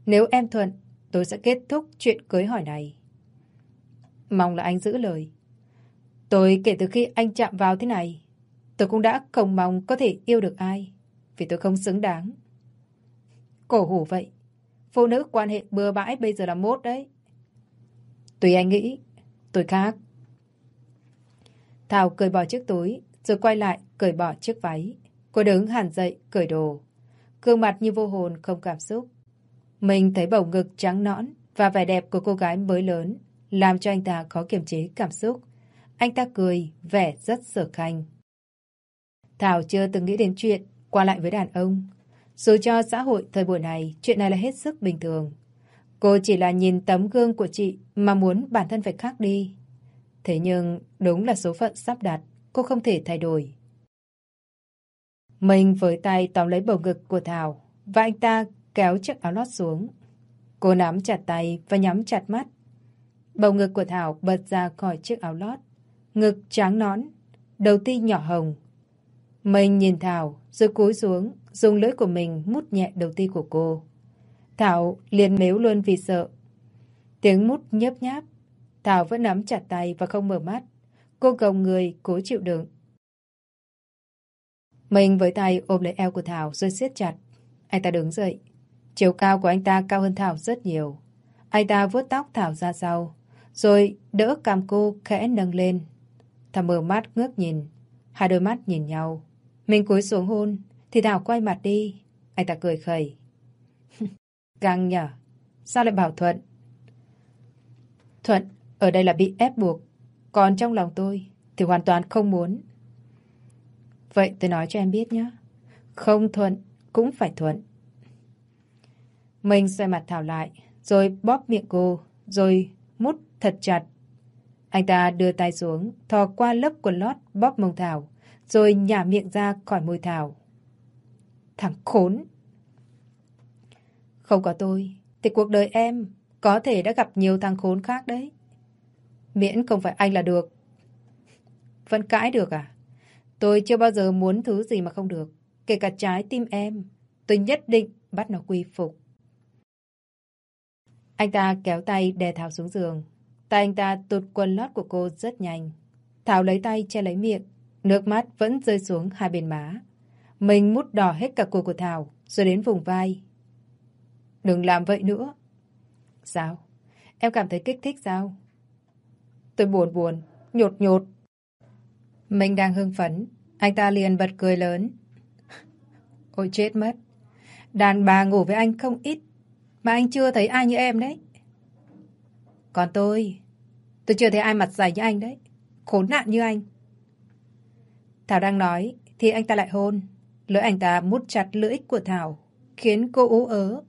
Nếu em thuận, tôi sẽ kết thúc chuyện cưới hỏi này. Mong là anh giữ lời. Tôi kể từ khi anh chạm vào thế này, tôi cũng đã không mong có thể yêu được ai, vì tôi không xứng đáng. Cổ hủ vậy, phụ nữ quan hệ bừa bãi bây giờ là mốt đấy. Tùy anh nghĩ, tôi khác. Thảo cởi bỏ chiếc túi, rồi quay lại cởi bỏ chiếc váy. Cô đứng hẳn dậy, cởi đồ. Gương mặt như vô hồn, không cảm xúc. Mình thấy bầu ngực trắng nõn và vẻ đẹp của cô gái mới lớn làm cho anh ta khó kiềm chế cảm xúc. Anh ta cười, vẻ rất sở khanh. Thảo chưa từng nghĩ đến chuyện qua lại với đàn ông. Dù cho xã hội thời buổi này, chuyện này là hết sức bình thường. Cô chỉ là nhìn tấm gương của chị mà muốn bản thân phải khác đi. Thế nhưng đúng là số phận sắp đặt, cô không thể thay đổi. Mình với tay tóm lấy bầu ngực của Thảo và anh ta kéo chiếc áo lót xuống. Cô nắm chặt tay và nhắm chặt mắt. Bầu ngực của Thảo bật ra khỏi chiếc áo lót. Ngực trắng nón, đầu ti nhỏ hồng. Mình nhìn Thảo rồi cúi xuống, dùng lưỡi của mình mút nhẹ đầu ti của cô. Thảo liền mếu luôn vì sợ. Tiếng mút nhấp nháp. Thảo vẫn nắm chặt tay và không mở mắt. Cô gồng người, cố chịu đựng. Mình với tay ôm lấy eo của Thảo rồi siết chặt. Anh ta đứng dậy. Chiều cao của anh ta cao hơn Thảo rất nhiều. Anh ta vuốt tóc Thảo ra sau, rồi đỡ cằm cô khẽ nâng lên. Thảo mở mắt ngước nhìn. Hai đôi mắt nhìn nhau. Mình cúi xuống hôn, thì Thảo quay mặt đi. Anh ta cười khẩy. [laughs] Găng nhở? Sao lại bảo Thuận? Thuận, ở đây là bị ép buộc. Còn trong lòng tôi thì hoàn toàn không muốn. Vậy tôi nói cho em biết nhé. Không thuận cũng phải thuận. Mình xoay mặt Thảo lại, rồi bóp miệng cô, rồi mút thật chặt. Anh ta đưa tay xuống, thò qua lớp quần lót bóp mông Thảo, rồi nhả miệng ra khỏi môi Thảo. Thằng khốn! Không có tôi, thì cuộc đời em có thể đã gặp nhiều thằng khốn khác đấy. Miễn không phải anh là được. Vẫn cãi được à? Tôi chưa bao giờ muốn thứ gì mà không được. Kể cả trái tim em, tôi nhất định bắt nó quy phục. Anh ta kéo tay đè Thảo xuống giường. Tay anh ta tụt quần lót của cô rất nhanh. Thảo lấy tay che lấy miệng. Nước mắt vẫn rơi xuống hai bên má. Mình mút đỏ hết cả cổ của Thảo, rồi đến vùng vai. Đừng làm vậy nữa. Sao? Em cảm thấy kích thích sao? Tôi buồn buồn, nhột nhột. Mình đang hưng phấn, anh ta liền bật cười lớn. [laughs] Ôi chết mất. Đàn bà ngủ với anh không ít, mà anh chưa thấy ai như em đấy. Còn tôi, tôi chưa thấy ai mặt dày như anh đấy. Khốn nạn như anh. Thảo đang nói, thì anh ta lại hôn. Lưỡi anh ta mút chặt lưỡi của Thảo, khiến cô ú ớ.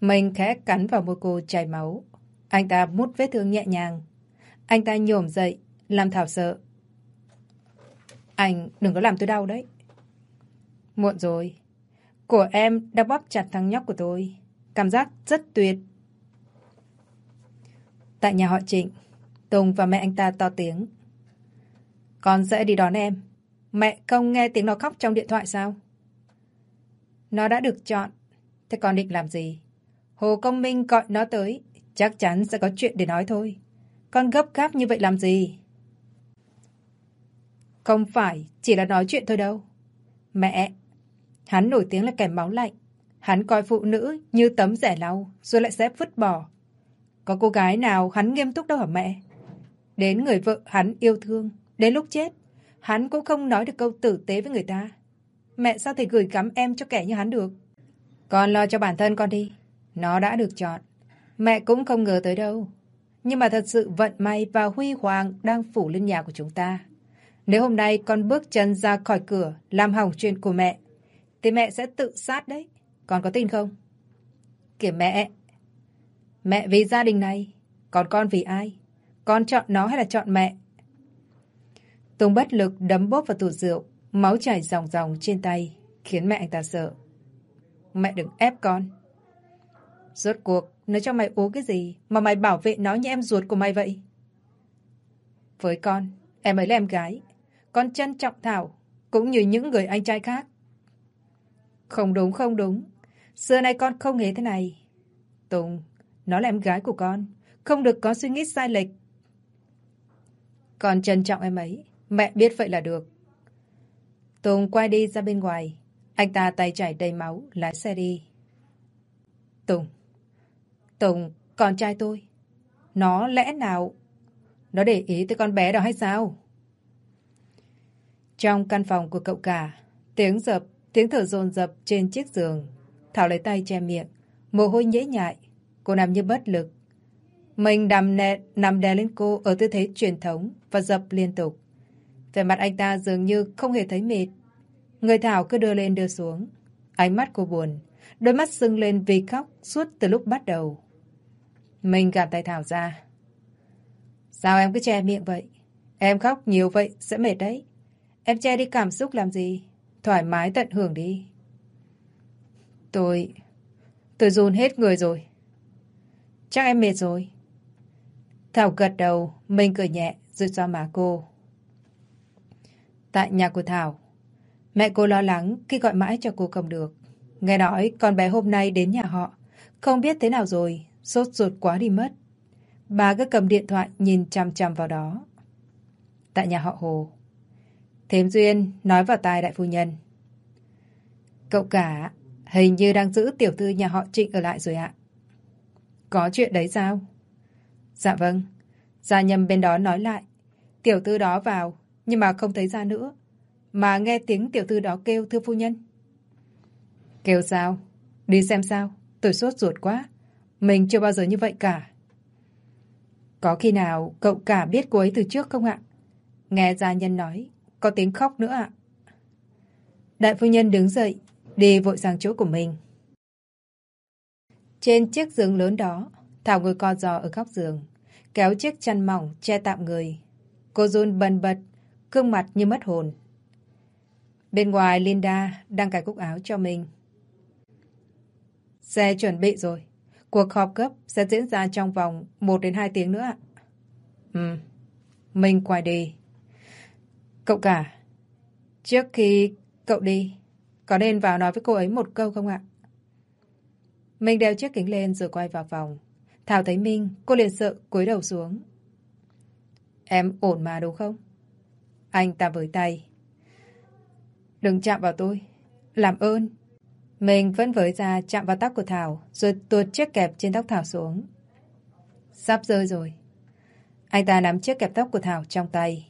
Mình khẽ cắn vào môi cô chảy máu. Anh ta mút vết thương nhẹ nhàng. Anh ta nhổm dậy, làm Thảo sợ. Anh đừng có làm tôi đau đấy. Muộn rồi. Của em đã bóp chặt thằng nhóc của tôi. Cảm giác rất tuyệt. Tại nhà họ Trịnh, Tùng và mẹ anh ta to tiếng. Con sẽ đi đón em. Mẹ không nghe tiếng nó khóc trong điện thoại sao? Nó đã được chọn. Thế còn định làm gì? Hồ Công Minh gọi nó tới. Chắc chắn sẽ có chuyện để nói thôi. Con gấp gáp như vậy làm gì? Không phải chỉ là nói chuyện thôi đâu. Mẹ, hắn nổi tiếng là kẻ máu lạnh. Hắn coi phụ nữ như tấm rẻ lau rồi lại sẽ vứt bỏ. Có cô gái nào hắn nghiêm túc đâu hả mẹ? Đến người vợ hắn yêu thương, đến lúc chết, hắn cũng không nói được câu tử tế với người ta. Mẹ sao thể gửi gắm em cho kẻ như hắn được? Con lo cho bản thân con đi. Nó đã được chọn. Mẹ cũng không ngờ tới đâu. Nhưng mà thật sự vận may và huy hoàng đang phủ lên nhà của chúng ta. Nếu hôm nay con bước chân ra khỏi cửa làm hỏng chuyện của mẹ, thì mẹ sẽ tự sát đấy. Con có tin không? Kìa mẹ! Mẹ vì gia đình này, còn con vì ai? Con chọn nó hay là chọn mẹ? Tùng bất lực đấm bóp vào tủ rượu, máu chảy ròng ròng trên tay, khiến mẹ anh ta sợ. Mẹ đừng ép con. Rốt cuộc, nó cho mày uống cái gì mà mày bảo vệ nó như em ruột của mày vậy? Với con, em ấy là em gái. Con trân trọng Thảo, cũng như những người anh trai khác. Không đúng, không đúng. Xưa nay con không hề thế này. Tùng, nó là em gái của con. Không được có suy nghĩ sai lệch. Con trân trọng em ấy. Mẹ biết vậy là được. Tùng quay đi ra bên ngoài. Anh ta tay chảy đầy máu, lái xe đi. Tùng. Tùng, con trai tôi. Nó lẽ nào... Nó để ý tới con bé đó hay sao? Trong căn phòng của cậu cả, tiếng dập, tiếng thở dồn dập trên chiếc giường. Thảo lấy tay che miệng, mồ hôi nhễ nhại. Cô nằm như bất lực. Mình đầm nẹ, nằm đè lên cô ở tư thế truyền thống và dập liên tục. Về mặt anh ta dường như không hề thấy mệt. Người Thảo cứ đưa lên đưa xuống. Ánh mắt cô buồn, đôi mắt sưng lên vì khóc suốt từ lúc bắt đầu. Mình gạt tay Thảo ra. Sao em cứ che miệng vậy? Em khóc nhiều vậy sẽ mệt đấy. Em che đi cảm xúc làm gì? Thoải mái tận hưởng đi. Tôi... Tôi run hết người rồi. Chắc em mệt rồi. Thảo gật đầu, mình cười nhẹ, rồi xoa má cô. Tại nhà của Thảo, mẹ cô lo lắng khi gọi mãi cho cô không được. Nghe nói con bé hôm nay đến nhà họ, không biết thế nào rồi, sốt ruột quá đi mất. Bà cứ cầm điện thoại nhìn chằm chằm vào đó. Tại nhà họ Hồ, Thếm Duyên nói vào tai đại phu nhân. Cậu cả, hình như đang giữ tiểu thư nhà họ Trịnh ở lại rồi ạ. Có chuyện đấy sao? Dạ vâng. Gia nhầm bên đó nói lại. Tiểu thư đó vào, nhưng mà không thấy ra nữa. Mà nghe tiếng tiểu thư đó kêu thưa phu nhân. Kêu sao? Đi xem sao? Tôi sốt ruột quá. Mình chưa bao giờ như vậy cả. Có khi nào cậu cả biết cô ấy từ trước không ạ? Nghe gia nhân nói, có tiếng khóc nữa ạ. Đại phu nhân đứng dậy, đi vội sang chỗ của mình. Trên chiếc giường lớn đó, Thảo ngồi co giò ở góc giường, kéo chiếc chăn mỏng che tạm người. Cô run bần bật, gương mặt như mất hồn. Bên ngoài Linda đang cài cúc áo cho mình. Xe chuẩn bị rồi. Cuộc họp cấp sẽ diễn ra trong vòng 1 đến 2 tiếng nữa ạ. Ừ, mình quay đi. Cậu cả, trước khi cậu đi, có nên vào nói với cô ấy một câu không ạ? mình đeo chiếc kính lên rồi quay vào phòng. Thảo thấy Minh, cô liền sợ cúi đầu xuống. Em ổn mà đúng không? Anh ta với tay. Đừng chạm vào tôi. Làm ơn. Mình vẫn với ra chạm vào tóc của Thảo rồi tuột chiếc kẹp trên tóc Thảo xuống. Sắp rơi rồi. Anh ta nắm chiếc kẹp tóc của Thảo trong tay.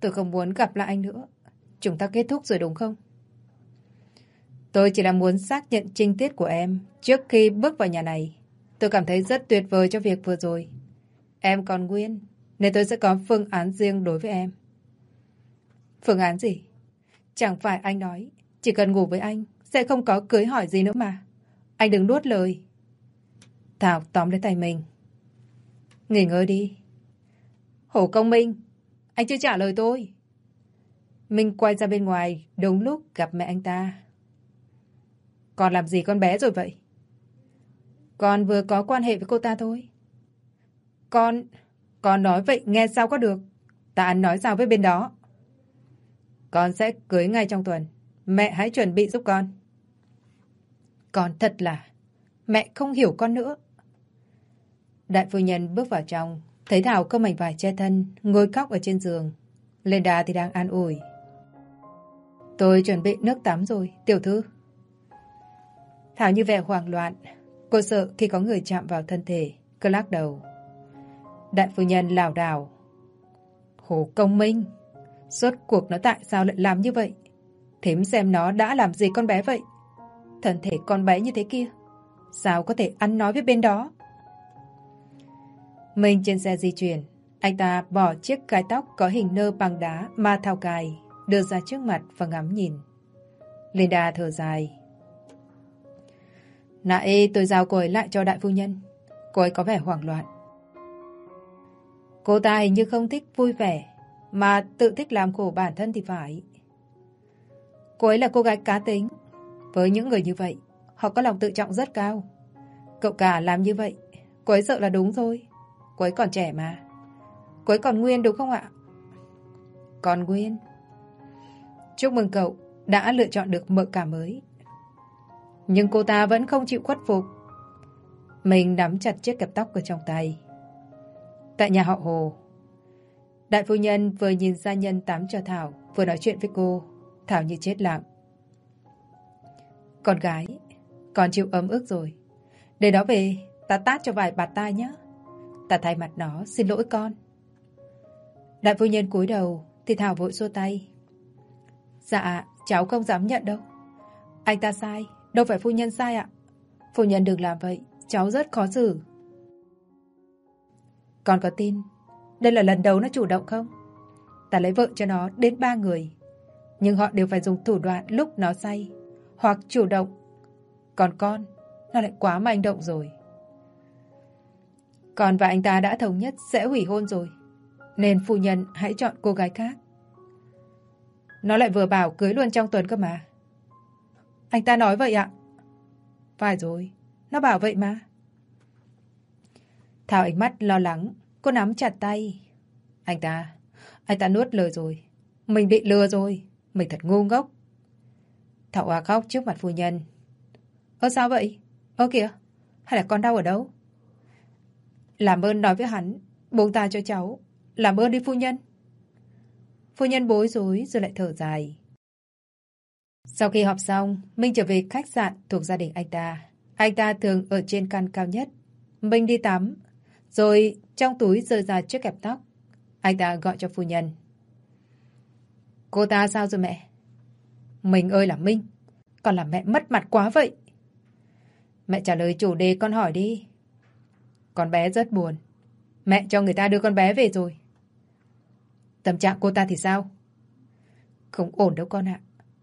Tôi không muốn gặp lại anh nữa. Chúng ta kết thúc rồi đúng không? Tôi chỉ là muốn xác nhận trinh tiết của em trước khi bước vào nhà này. Tôi cảm thấy rất tuyệt vời cho việc vừa rồi. Em còn nguyên, nên tôi sẽ có phương án riêng đối với em. Phương án gì? Chẳng phải anh nói, chỉ cần ngủ với anh, sẽ không có cưới hỏi gì nữa mà. Anh đừng nuốt lời. Thảo tóm lấy tay mình. Nghỉ ngơi đi. Hổ công minh, anh chưa trả lời tôi. Minh quay ra bên ngoài, đúng lúc gặp mẹ anh ta. Con làm gì con bé rồi vậy? Con vừa có quan hệ với cô ta thôi. Con... Con nói vậy nghe sao có được? Ta ăn nói sao với bên đó? Con sẽ cưới ngay trong tuần. Mẹ hãy chuẩn bị giúp con. Con thật là... Mẹ không hiểu con nữa. Đại phu nhân bước vào trong, thấy Thảo cơ mảnh vải che thân, ngồi khóc ở trên giường. Lên đà thì đang an ủi. Tôi chuẩn bị nước tắm rồi, tiểu thư. Thảo như vẻ hoảng loạn. Cô sợ khi có người chạm vào thân thể, cứ lắc đầu. Đại phu nhân lảo đảo. Hồ công minh. Rốt cuộc nó tại sao lại làm như vậy? Thím xem nó đã làm gì con bé vậy? Thân thể con bé như thế kia. Sao có thể ăn nói với bên đó? Mình trên xe di chuyển. Anh ta bỏ chiếc cái tóc có hình nơ bằng đá ma thao cài, đưa ra trước mặt và ngắm nhìn. Linda thở dài. Nãy tôi giao cô ấy lại cho đại phu nhân. Cô ấy có vẻ hoảng loạn. Cô ta hình như không thích vui vẻ, mà tự thích làm khổ bản thân thì phải. Cô ấy là cô gái cá tính. Với những người như vậy, họ có lòng tự trọng rất cao. Cậu cả làm như vậy, cô ấy sợ là đúng thôi. Cô ấy còn trẻ mà. Cô ấy còn nguyên đúng không ạ? Còn nguyên. Chúc mừng cậu đã lựa chọn được mợ cả mới. Nhưng cô ta vẫn không chịu khuất phục. Mình nắm chặt chiếc kẹp tóc ở trong tay. Tại nhà họ Hồ, đại phu nhân vừa nhìn gia nhân tắm cho Thảo, vừa nói chuyện với cô. Thảo như chết lặng. Con gái, con chịu ấm ức rồi. Để đó về, ta tát cho vài bạt tai nhé. Ta thay mặt nó, xin lỗi con. Đại phu nhân cúi đầu, thì Thảo vội xua tay. Dạ, cháu không dám nhận đâu. Anh ta sai, đâu phải phu nhân sai ạ. Phu nhân đừng làm vậy, cháu rất khó xử. Con có tin đây là lần đầu nó chủ động không? Ta lấy vợ cho nó đến ba người. Nhưng họ đều phải dùng thủ đoạn lúc nó say. Hoặc chủ động. Còn con, nó lại quá manh động rồi. Con và anh ta đã thống nhất sẽ hủy hôn rồi. Nên phu nhân hãy chọn cô gái khác. Nó lại vừa bảo cưới luôn trong tuần cơ mà. Anh ta nói vậy ạ. Phải rồi, nó bảo vậy mà. Thảo ánh mắt lo lắng, cô nắm chặt tay. Anh ta, anh ta nuốt lời rồi. Mình bị lừa rồi, mình thật ngu ngốc. Thảo Hoa khóc trước mặt phu nhân. Ơ sao vậy? Ơ kìa, hay là con đau ở đâu? Làm ơn nói với hắn, buông ta cho cháu. Làm ơn đi phu nhân. Phu nhân bối rối rồi lại thở dài. Sau khi họp xong, Minh trở về khách sạn thuộc gia đình anh ta. Anh ta thường ở trên căn cao nhất. Minh đi tắm, rồi trong túi rơi ra chiếc kẹp tóc. Anh ta gọi cho phu nhân. Cô ta sao rồi mẹ? Mình ơi là Minh, còn làm mẹ mất mặt quá vậy. Mẹ trả lời chủ đề con hỏi đi. Con bé rất buồn. Mẹ cho người ta đưa con bé về rồi. Tâm trạng cô ta thì sao? Không ổn đâu con ạ.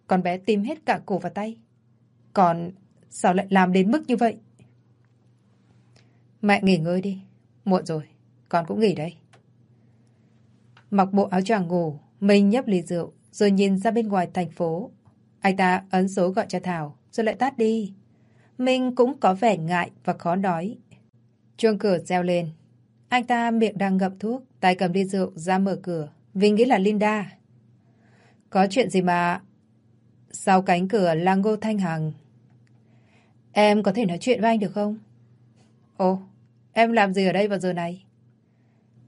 Con bé tìm hết cả cổ và tay. Còn sao lại làm đến mức như vậy? Mẹ nghỉ ngơi đi. Muộn rồi. Con cũng nghỉ đây. Mặc bộ áo choàng ngủ, Minh nhấp ly rượu, rồi nhìn ra bên ngoài thành phố. Anh ta ấn số gọi cho Thảo, rồi lại tắt đi. Minh cũng có vẻ ngại và khó nói. Chuông cửa reo lên. Anh ta miệng đang ngậm thuốc, tay cầm ly rượu ra mở cửa, vì nghĩ là Linda. Có chuyện gì mà... Sau cánh cửa là Ngô Thanh Hằng. Em có thể nói chuyện với anh được không? Ồ, em làm gì ở đây vào giờ này?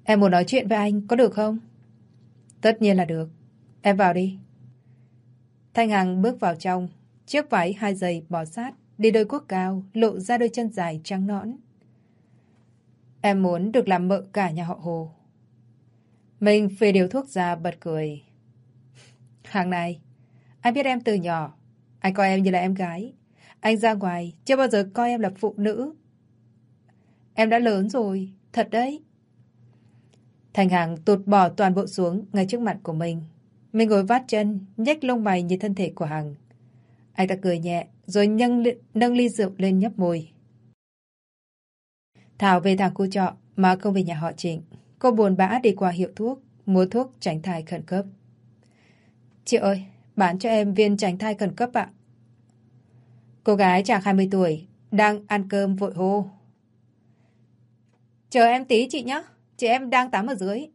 Em muốn nói chuyện với anh, có được không? Tất nhiên là được. Em vào đi. Thanh Hằng bước vào trong, chiếc váy hai giày bó sát, đi đôi quốc cao, lộ ra đôi chân dài trắng nõn. Em muốn được làm mợ cả nhà họ Hồ. Mình phê điều thuốc ra bật cười. [laughs] Hàng này, anh biết em từ nhỏ. Anh coi em như là em gái. Anh ra ngoài, chưa bao giờ coi em là phụ nữ. Em đã lớn rồi, thật đấy. Thành Hằng tụt bỏ toàn bộ xuống ngay trước mặt của mình. Mình ngồi vát chân, nhếch lông mày như thân thể của Hằng. Anh ta cười nhẹ, rồi nâng, nâng ly rượu lên nhấp môi. Thảo về thẳng khu trọ mà không về nhà họ Trịnh. Cô buồn bã đi qua hiệu thuốc, mua thuốc tránh thai khẩn cấp. Chị ơi, bán cho em viên tránh thai khẩn cấp ạ. Cô gái chạc 20 tuổi, đang ăn cơm vội hô. Chờ em tí chị nhé, chị em đang tắm ở dưới.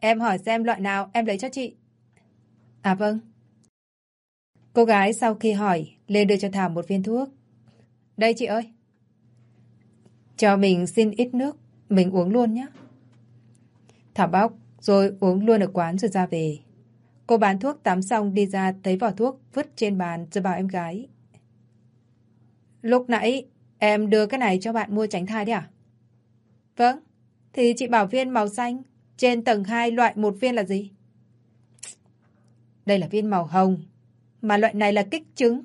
Em hỏi xem loại nào em lấy cho chị. À vâng. Cô gái sau khi hỏi, lên đưa cho Thảo một viên thuốc. Đây chị ơi. Cho mình xin ít nước, mình uống luôn nhé. Thảo bóc, rồi uống luôn ở quán rồi ra về. Cô bán thuốc tắm xong đi ra thấy vỏ thuốc vứt trên bàn rồi bảo em gái. Lúc nãy em đưa cái này cho bạn mua tránh thai đấy à? Vâng, thì chị bảo viên màu xanh, trên tầng 2 loại một viên là gì? Đây là viên màu hồng, mà loại này là kích trứng.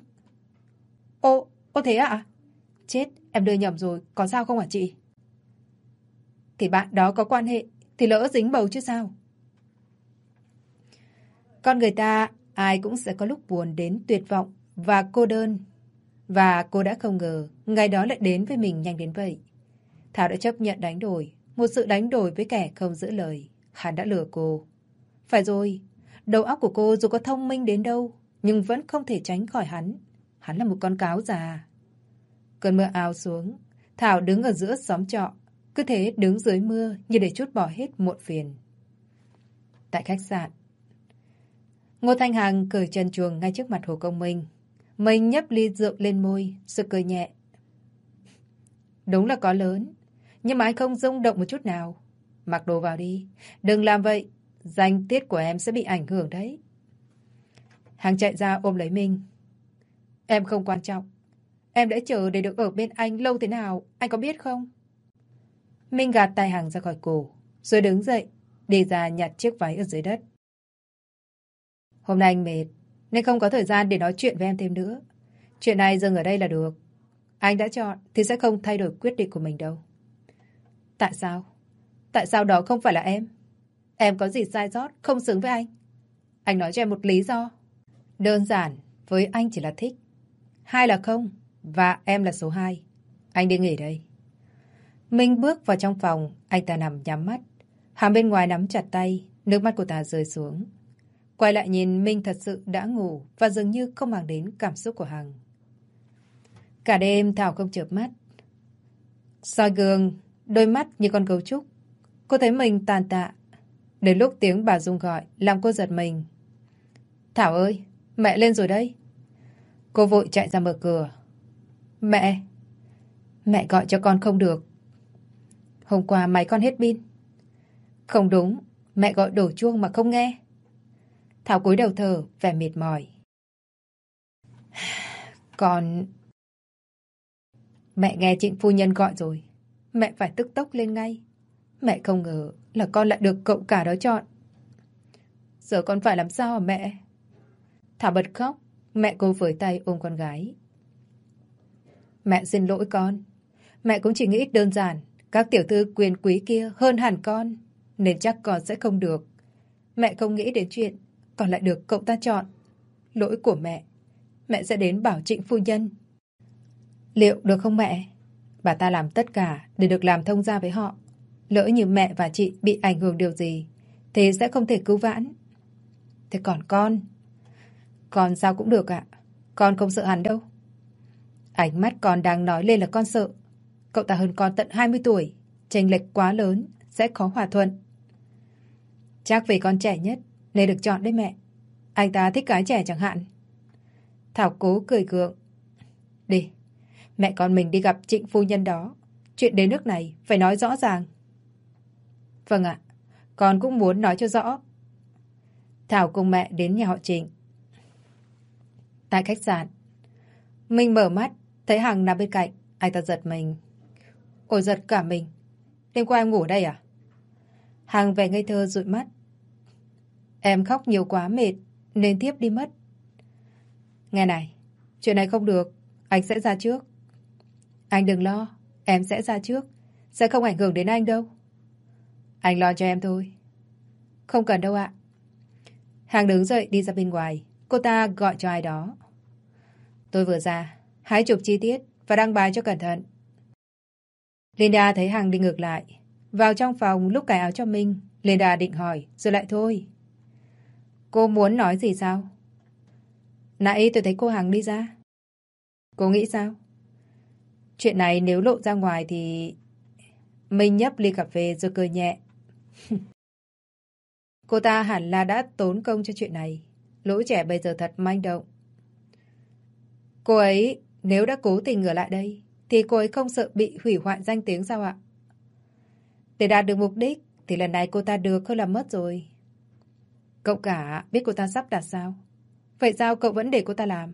Ô, ô thế ạ? À? Chết, em đưa nhầm rồi, có sao không hả chị? Thì bạn đó có quan hệ, thì lỡ dính bầu chứ sao? Con người ta, ai cũng sẽ có lúc buồn đến tuyệt vọng và cô đơn. Và cô đã không ngờ, ngày đó lại đến với mình nhanh đến vậy. Thảo đã chấp nhận đánh đổi, một sự đánh đổi với kẻ không giữ lời. Hắn đã lừa cô. Phải rồi, đầu óc của cô dù có thông minh đến đâu, nhưng vẫn không thể tránh khỏi hắn. Hắn là một con cáo già. Cơn mưa ào xuống, Thảo đứng ở giữa xóm trọ, cứ thế đứng dưới mưa như để chút bỏ hết muộn phiền. Tại khách sạn, Ngô Thanh Hằng cởi chân chuồng ngay trước mặt Hồ Công Minh. Mình nhấp ly rượu lên môi, sự cười nhẹ. Đúng là có lớn, nhưng mà anh không rung động một chút nào. Mặc đồ vào đi, đừng làm vậy, danh tiết của em sẽ bị ảnh hưởng đấy. hàng chạy ra ôm lấy mình Em không quan trọng. Em đã chờ để được ở bên anh lâu thế nào, anh có biết không? Minh gạt tay Hằng ra khỏi cổ, rồi đứng dậy, đi ra nhặt chiếc váy ở dưới đất. Hôm nay anh mệt, nên không có thời gian để nói chuyện với em thêm nữa. Chuyện này dừng ở đây là được. Anh đã chọn thì sẽ không thay đổi quyết định của mình đâu. Tại sao? Tại sao đó không phải là em? Em có gì sai sót, không xứng với anh? Anh nói cho em một lý do. Đơn giản, với anh chỉ là thích. Hai là không, và em là số hai. Anh đi nghỉ đây. Minh bước vào trong phòng, anh ta nằm nhắm mắt. Hàm bên ngoài nắm chặt tay, nước mắt của ta rơi xuống. Quay lại nhìn Minh thật sự đã ngủ và dường như không mang đến cảm xúc của Hằng. Cả đêm Thảo không chợp mắt. soi gương, đôi mắt như con gấu trúc. Cô thấy mình tàn tạ. Đến lúc tiếng bà Dung gọi, làm cô giật mình. Thảo ơi, mẹ lên rồi đây. Cô vội chạy ra mở cửa. Mẹ! Mẹ gọi cho con không được. Hôm qua máy con hết pin. Không đúng, mẹ gọi đổ chuông mà không nghe. Thảo cúi đầu thở, vẻ mệt mỏi. [sighs] Còn... Mẹ nghe trịnh phu nhân gọi rồi. Mẹ phải tức tốc lên ngay. Mẹ không ngờ là con lại được cậu cả đó chọn. Giờ con phải làm sao hả mẹ? Thảo bật khóc. Mẹ cô với tay ôm con gái. Mẹ xin lỗi con. Mẹ cũng chỉ nghĩ đơn giản. Các tiểu thư quyền quý kia hơn hẳn con. Nên chắc con sẽ không được. Mẹ không nghĩ đến chuyện còn lại được cậu ta chọn. Lỗi của mẹ. Mẹ sẽ đến bảo trịnh phu nhân. Liệu được không mẹ? Bà ta làm tất cả để được làm thông gia với họ. Lỡ như mẹ và chị bị ảnh hưởng điều gì, thế sẽ không thể cứu vãn. Thế còn con? Con sao cũng được ạ. Con không sợ hắn đâu. Ánh mắt con đang nói lên là con sợ. Cậu ta hơn con tận 20 tuổi. Chênh lệch quá lớn, sẽ khó hòa thuận. Chắc vì con trẻ nhất, nên được chọn đấy mẹ. Anh ta thích cái trẻ chẳng hạn. Thảo cố cười gượng. Đi, Mẹ con mình đi gặp trịnh phu nhân đó. Chuyện đến nước này phải nói rõ ràng. Vâng ạ, con cũng muốn nói cho rõ. Thảo cùng mẹ đến nhà họ Trịnh. Tại khách sạn, Minh mở mắt, thấy Hằng nằm bên cạnh. Anh ta giật mình. Ôi giật cả mình. Đêm qua em ngủ đây à? Hằng về ngây thơ rụi mắt. Em khóc nhiều quá mệt, nên tiếp đi mất. Nghe này, chuyện này không được, anh sẽ ra trước. Anh đừng lo, em sẽ ra trước. Sẽ không ảnh hưởng đến anh đâu. Anh lo cho em thôi. Không cần đâu ạ. Hàng đứng dậy đi ra bên ngoài. Cô ta gọi cho ai đó. Tôi vừa ra, hãy chụp chi tiết và đăng bài cho cẩn thận. Linda thấy Hằng đi ngược lại. Vào trong phòng lúc cài áo cho Minh, Linda định hỏi, rồi lại thôi. Cô muốn nói gì sao? Nãy tôi thấy cô Hằng đi ra. Cô nghĩ sao? Chuyện này nếu lộ ra ngoài thì... Minh nhấp ly cà phê rồi cười nhẹ. [laughs] cô ta hẳn là đã tốn công cho chuyện này. Lũ trẻ bây giờ thật manh động. Cô ấy, nếu đã cố tình ở lại đây, thì cô ấy không sợ bị hủy hoại danh tiếng sao ạ? Để đạt được mục đích, thì lần này cô ta được hơn là mất rồi. Cậu cả biết cô ta sắp đặt sao? Vậy sao cậu vẫn để cô ta làm?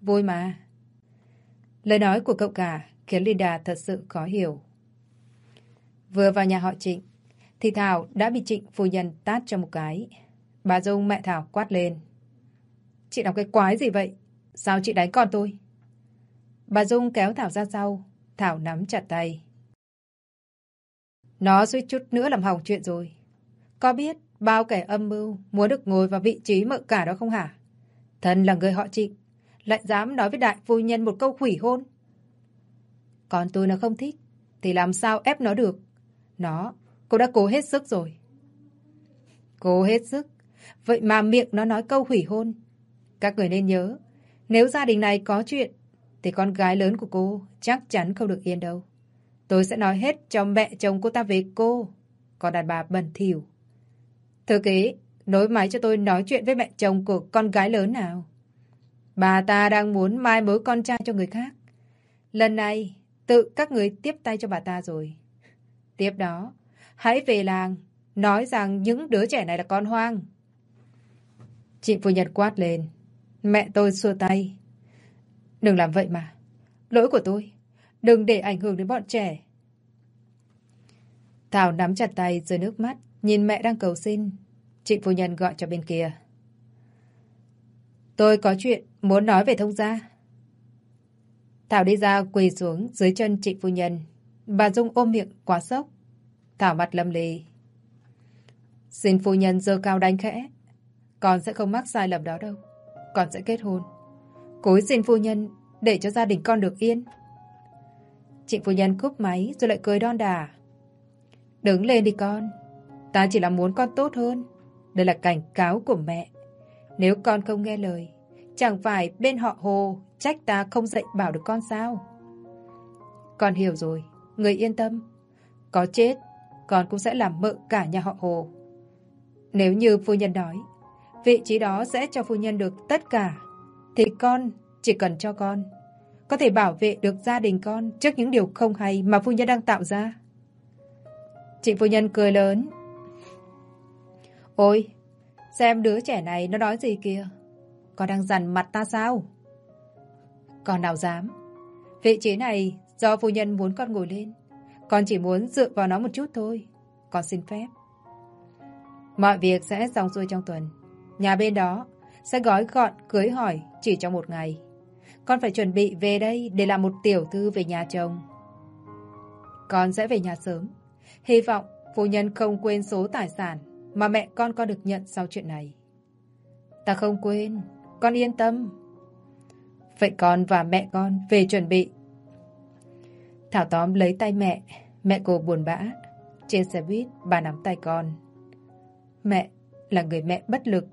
Vui mà. Lời nói của cậu cả khiến Linda thật sự khó hiểu. Vừa vào nhà họ Trịnh, thì Thảo đã bị Trịnh phu nhân tát cho một cái. Bà Dung mẹ Thảo quát lên. Chị đọc cái quái gì vậy? Sao chị đánh con tôi? Bà Dung kéo Thảo ra sau. Thảo nắm chặt tay. Nó suýt chút nữa làm hỏng chuyện rồi. Có biết bao kẻ âm mưu muốn được ngồi vào vị trí mợ cả đó không hả? Thân là người họ trịnh. Lại dám nói với đại phu nhân một câu khủy hôn. Còn tôi nó không thích. Thì làm sao ép nó được? Nó, cô đã cố hết sức rồi. Cố hết sức. Vậy mà miệng nó nói câu hủy hôn. Các người nên nhớ. Nếu gia đình này có chuyện thì con gái lớn của cô chắc chắn không được yên đâu. Tôi sẽ nói hết cho mẹ chồng cô ta về cô. Còn đàn bà bẩn thỉu. Thư ký, nối máy cho tôi nói chuyện với mẹ chồng của con gái lớn nào. Bà ta đang muốn mai mối con trai cho người khác. Lần này, tự các người tiếp tay cho bà ta rồi. Tiếp đó, hãy về làng, nói rằng những đứa trẻ này là con hoang. Chị phu nhân quát lên. Mẹ tôi xua tay. Đừng làm vậy mà. Lỗi của tôi. Đừng để ảnh hưởng đến bọn trẻ. Thảo nắm chặt tay rơi nước mắt, nhìn mẹ đang cầu xin. Trịnh phu nhân gọi cho bên kia. Tôi có chuyện muốn nói về thông gia. Thảo đi ra quỳ xuống dưới chân trịnh phu nhân. Bà Dung ôm miệng quá sốc. Thảo mặt lâm lì. Xin phu nhân dơ cao đánh khẽ. Con sẽ không mắc sai lầm đó đâu. Con sẽ kết hôn. Cối xin phu nhân để cho gia đình con được yên. Trịnh phu nhân cúp máy rồi lại cười đon đà. Đứng lên đi con. Ta chỉ là muốn con tốt hơn. Đây là cảnh cáo của mẹ. Nếu con không nghe lời, chẳng phải bên họ hồ trách ta không dạy bảo được con sao. Con hiểu rồi, người yên tâm. Có chết, con cũng sẽ làm mợ cả nhà họ hồ. Nếu như phu nhân nói, vị trí đó sẽ cho phu nhân được tất cả, thì con chỉ cần cho con có thể bảo vệ được gia đình con trước những điều không hay mà phu nhân đang tạo ra. Chị phu nhân cười lớn. Ôi, xem đứa trẻ này nó nói gì kìa. Con đang dằn mặt ta sao? Con nào dám. Vị trí này do phu nhân muốn con ngồi lên. Con chỉ muốn dựa vào nó một chút thôi. Con xin phép. Mọi việc sẽ xong xuôi trong tuần. Nhà bên đó sẽ gói gọn cưới hỏi chỉ trong một ngày. Con phải chuẩn bị về đây để làm một tiểu thư về nhà chồng. Con sẽ về nhà sớm. Hy vọng phu nhân không quên số tài sản mà mẹ con con được nhận sau chuyện này. Ta không quên, con yên tâm. Vậy con và mẹ con về chuẩn bị. Thảo tóm lấy tay mẹ, mẹ cô buồn bã. Trên xe buýt, bà nắm tay con. Mẹ là người mẹ bất lực.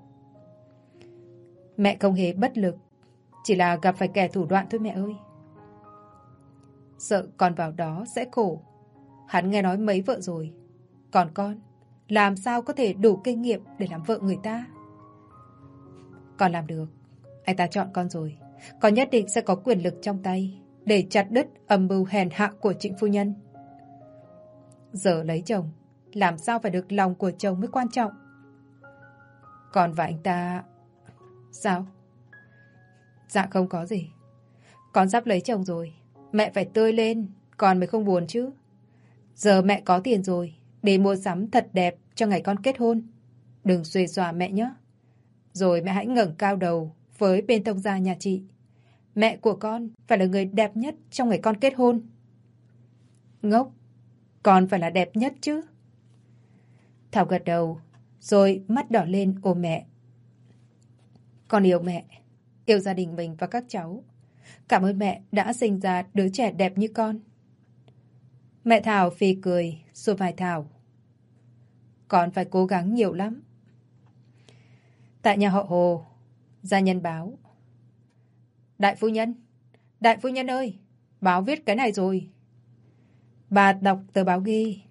Mẹ không hề bất lực, chỉ là gặp phải kẻ thủ đoạn thôi mẹ ơi. Sợ con vào đó sẽ khổ. Hắn nghe nói mấy vợ rồi. Còn con, làm sao có thể đủ kinh nghiệm để làm vợ người ta? còn làm được. Anh ta chọn con rồi. Con nhất định sẽ có quyền lực trong tay. để chặt đứt âm mưu hèn hạ của trịnh phu nhân. Giờ lấy chồng, làm sao phải được lòng của chồng mới quan trọng. Còn và anh ta... Sao? Dạ không có gì. Con sắp lấy chồng rồi. Mẹ phải tươi lên, con mới không buồn chứ. Giờ mẹ có tiền rồi, để mua sắm thật đẹp cho ngày con kết hôn. Đừng xuề xòa mẹ nhé. Rồi mẹ hãy ngẩng cao đầu với bên tông gia nhà chị. Mẹ của con phải là người đẹp nhất trong ngày con kết hôn. Ngốc, con phải là đẹp nhất chứ. Thảo gật đầu, rồi mắt đỏ lên ôm mẹ. Con yêu mẹ, yêu gia đình mình và các cháu. Cảm ơn mẹ đã sinh ra đứa trẻ đẹp như con. Mẹ Thảo phì cười, xua vai Thảo còn phải cố gắng nhiều lắm. Tại nhà họ Hồ, gia nhân báo. Đại phu nhân, đại phu nhân ơi, báo viết cái này rồi. Bà đọc tờ báo ghi.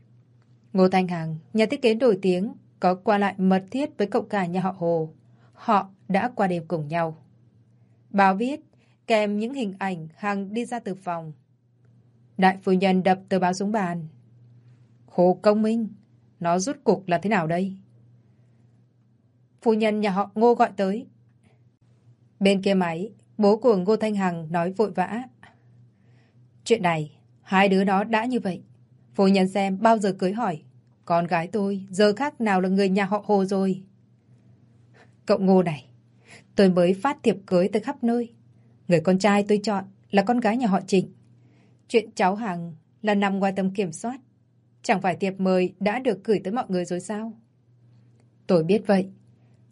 Ngô Thanh Hằng, nhà thiết kế nổi tiếng, có qua lại mật thiết với cậu cả nhà họ Hồ. Họ đã qua đêm cùng nhau. Báo viết, kèm những hình ảnh Hằng đi ra từ phòng. Đại phu nhân đập tờ báo xuống bàn. Hồ Công Minh, nó rút cục là thế nào đây? Phu nhân nhà họ Ngô gọi tới. Bên kia máy, bố của Ngô Thanh Hằng nói vội vã. Chuyện này, hai đứa nó đã như vậy. Phu nhân xem bao giờ cưới hỏi. Con gái tôi giờ khác nào là người nhà họ Hồ rồi. Cậu Ngô này, tôi mới phát thiệp cưới tới khắp nơi. Người con trai tôi chọn là con gái nhà họ Trịnh. Chuyện cháu Hằng là nằm ngoài tầm kiểm soát. Chẳng phải tiệp mời đã được gửi tới mọi người rồi sao? Tôi biết vậy.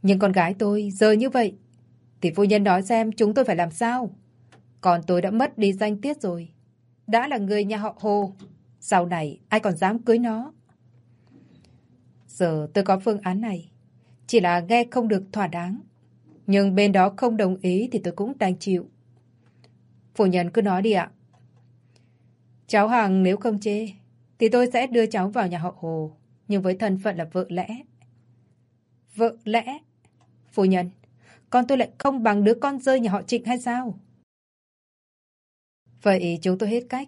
Nhưng con gái tôi giờ như vậy. Thì phu nhân nói xem chúng tôi phải làm sao? Còn tôi đã mất đi danh tiết rồi. Đã là người nhà họ Hồ. Sau này ai còn dám cưới nó? Giờ tôi có phương án này. Chỉ là nghe không được thỏa đáng. Nhưng bên đó không đồng ý thì tôi cũng đành chịu. Phu nhân cứ nói đi ạ. Cháu Hằng nếu không chê, thì tôi sẽ đưa cháu vào nhà họ Hồ, nhưng với thân phận là vợ lẽ. Vợ lẽ? Phu nhân, con tôi lại không bằng đứa con rơi nhà họ Trịnh hay sao? Vậy chúng tôi hết cách.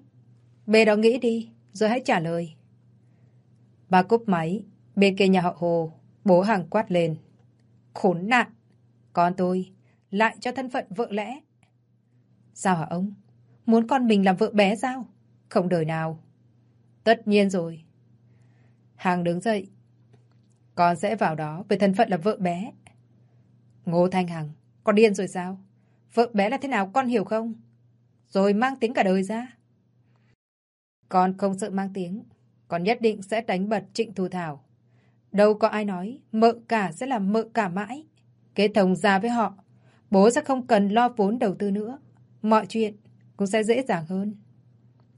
Bê đó nghĩ đi, rồi hãy trả lời. Bà cúp máy, bên kia nhà họ Hồ, bố hàng quát lên. Khốn nạn! Con tôi lại cho thân phận vợ lẽ. Sao hả ông? Muốn con mình làm vợ bé sao? Không đời nào. Tất nhiên rồi. hàng đứng dậy. Con sẽ vào đó với thân phận là vợ bé. Ngô Thanh Hằng, con điên rồi sao? Vợ bé là thế nào con hiểu không? Rồi mang tiếng cả đời ra. Con không sợ mang tiếng. Con nhất định sẽ đánh bật Trịnh Thu Thảo. Đâu có ai nói mợ cả sẽ là mợ cả mãi. Kết thông ra với họ. Bố sẽ không cần lo vốn đầu tư nữa. Mọi chuyện cũng sẽ dễ dàng hơn.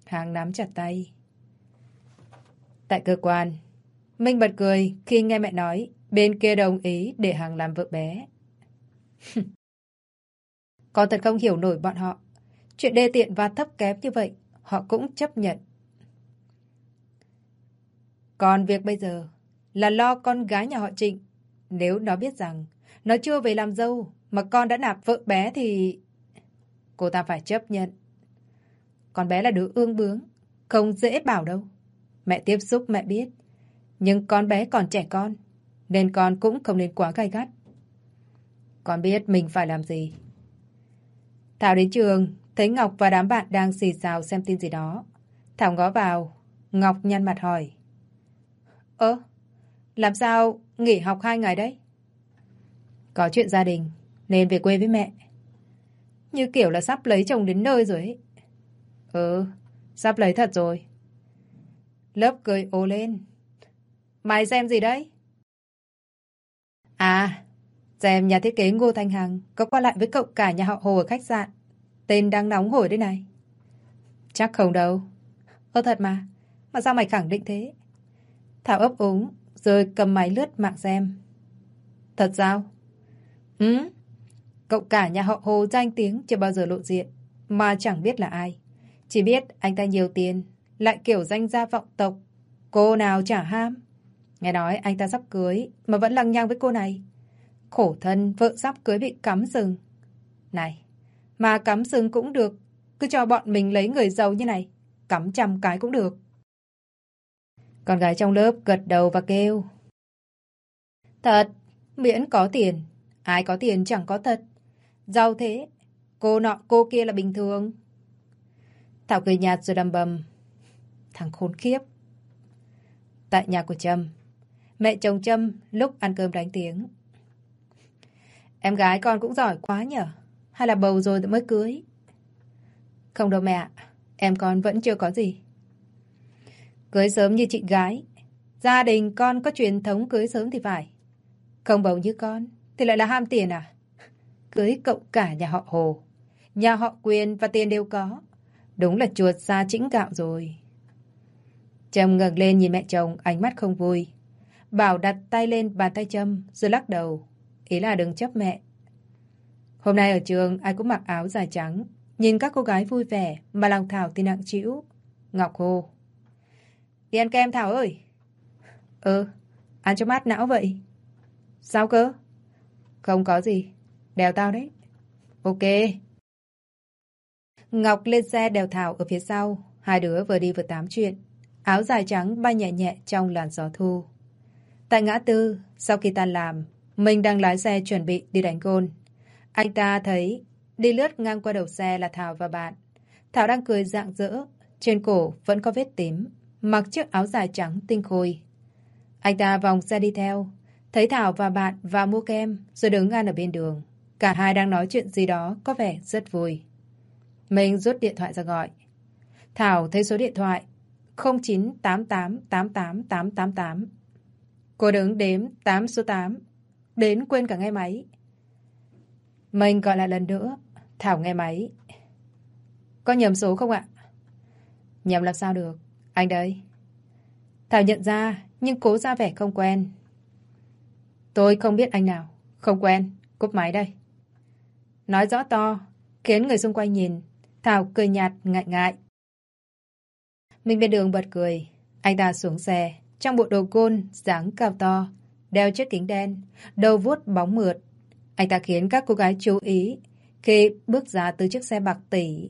Hàng nắm chặt tay. Tại cơ quan, Minh bật cười khi nghe mẹ nói bên kia đồng ý để Hằng làm vợ bé. [laughs] Con thật không hiểu nổi bọn họ. Chuyện đê tiện và thấp kém như vậy, họ cũng chấp nhận. Còn việc bây giờ là lo con gái nhà họ Trịnh. Nếu nó biết rằng nó chưa về làm dâu mà con đã nạp vợ bé thì... Cô ta phải chấp nhận. Con bé là đứa ương bướng, không dễ bảo đâu. Mẹ tiếp xúc mẹ biết. Nhưng con bé còn trẻ con, nên con cũng không nên quá gai gắt. Con biết mình phải làm gì. Thảo đến trường, thấy Ngọc và đám bạn đang xì xào xem tin gì đó. Thảo ngó vào, Ngọc nhăn mặt hỏi. Ơ, làm sao nghỉ học hai ngày đấy? Có chuyện gia đình, nên về quê với mẹ. Như kiểu là sắp lấy chồng đến nơi rồi ấy. Ừ, sắp lấy thật rồi. Lớp cười ồ lên. Mày xem gì đấy? À, xem nhà thiết kế Ngô Thanh Hằng có qua lại với cậu cả nhà họ Hồ ở khách sạn. Tên đang nóng hổi đây này. Chắc không đâu. Ơ thật mà, mà sao mày khẳng định thế? Thảo ấp úng, rồi cầm máy lướt mạng xem. Thật sao? Ừ, cậu cả nhà họ Hồ danh tiếng chưa bao giờ lộ diện, mà chẳng biết là ai. Chỉ biết anh ta nhiều tiền, lại kiểu danh gia vọng tộc. Cô nào chả ham. Nghe nói anh ta sắp cưới, mà vẫn lăng nhăng với cô này. Khổ thân, vợ sắp cưới bị cắm sừng. Này, mà cắm sừng cũng được, cứ cho bọn mình lấy người giàu như này. Cắm trăm cái cũng được. Con gái trong lớp gật đầu và kêu. Thật, miễn có tiền. Ai có tiền chẳng có thật. Giàu thế, cô nọ cô kia là bình thường. Thảo cười nhạt rồi đầm bầm. Thằng khốn kiếp. Tại nhà của Trâm, mẹ chồng Trâm lúc ăn cơm đánh tiếng. Em gái con cũng giỏi quá nhở? Hay là bầu rồi mới cưới? Không đâu mẹ, em con vẫn chưa có gì. Cưới sớm như chị gái. Gia đình con có truyền thống cưới sớm thì phải. Không bầu như con, thì lại là ham tiền à? Cưới cộng cả nhà họ Hồ. Nhà họ Quyền và tiền đều có. Đúng là chuột xa chĩnh gạo rồi. Trâm ngẩng lên nhìn mẹ chồng, ánh mắt không vui. Bảo đặt tay lên bàn tay Trâm, rồi lắc đầu. Ý là đừng chấp mẹ. Hôm nay ở trường, ai cũng mặc áo dài trắng. Nhìn các cô gái vui vẻ, mà lòng Thảo thì nặng chịu. Ngọc hô. Đi ăn kem Thảo ơi. Ừ, ăn cho mát não vậy. Sao cơ? Không có gì. Đèo tao đấy. Ok. Ngọc lên xe đèo Thảo ở phía sau. Hai đứa vừa đi vừa tám chuyện. Áo dài trắng bay nhẹ nhẹ trong làn gió thu. Tại ngã tư, sau khi tan làm, mình đang lái xe chuẩn bị đi đánh gôn. Anh ta thấy đi lướt ngang qua đầu xe là Thảo và bạn. Thảo đang cười rạng rỡ, trên cổ vẫn có vết tím, mặc chiếc áo dài trắng tinh khôi. Anh ta vòng xe đi theo, thấy Thảo và bạn vào mua kem rồi đứng ngăn ở bên đường. Cả hai đang nói chuyện gì đó có vẻ rất vui. Mình rút điện thoại ra gọi. Thảo thấy số điện thoại 0988888888. Cô đứng đếm 8 số 8. Đến quên cả nghe máy. Mình gọi lại lần nữa. Thảo nghe máy. Có nhầm số không ạ? Nhầm làm sao được. Anh đây. Thảo nhận ra, nhưng cố ra vẻ không quen. Tôi không biết anh nào. Không quen. Cúp máy đây. Nói rõ to, khiến người xung quanh nhìn. Thảo cười nhạt, ngại ngại. Mình bên đường bật cười. Anh ta xuống xe, trong bộ đồ côn, dáng cao to, đeo chiếc kính đen, đầu vuốt bóng mượt. Anh ta khiến các cô gái chú ý khi bước ra từ chiếc xe bạc tỷ.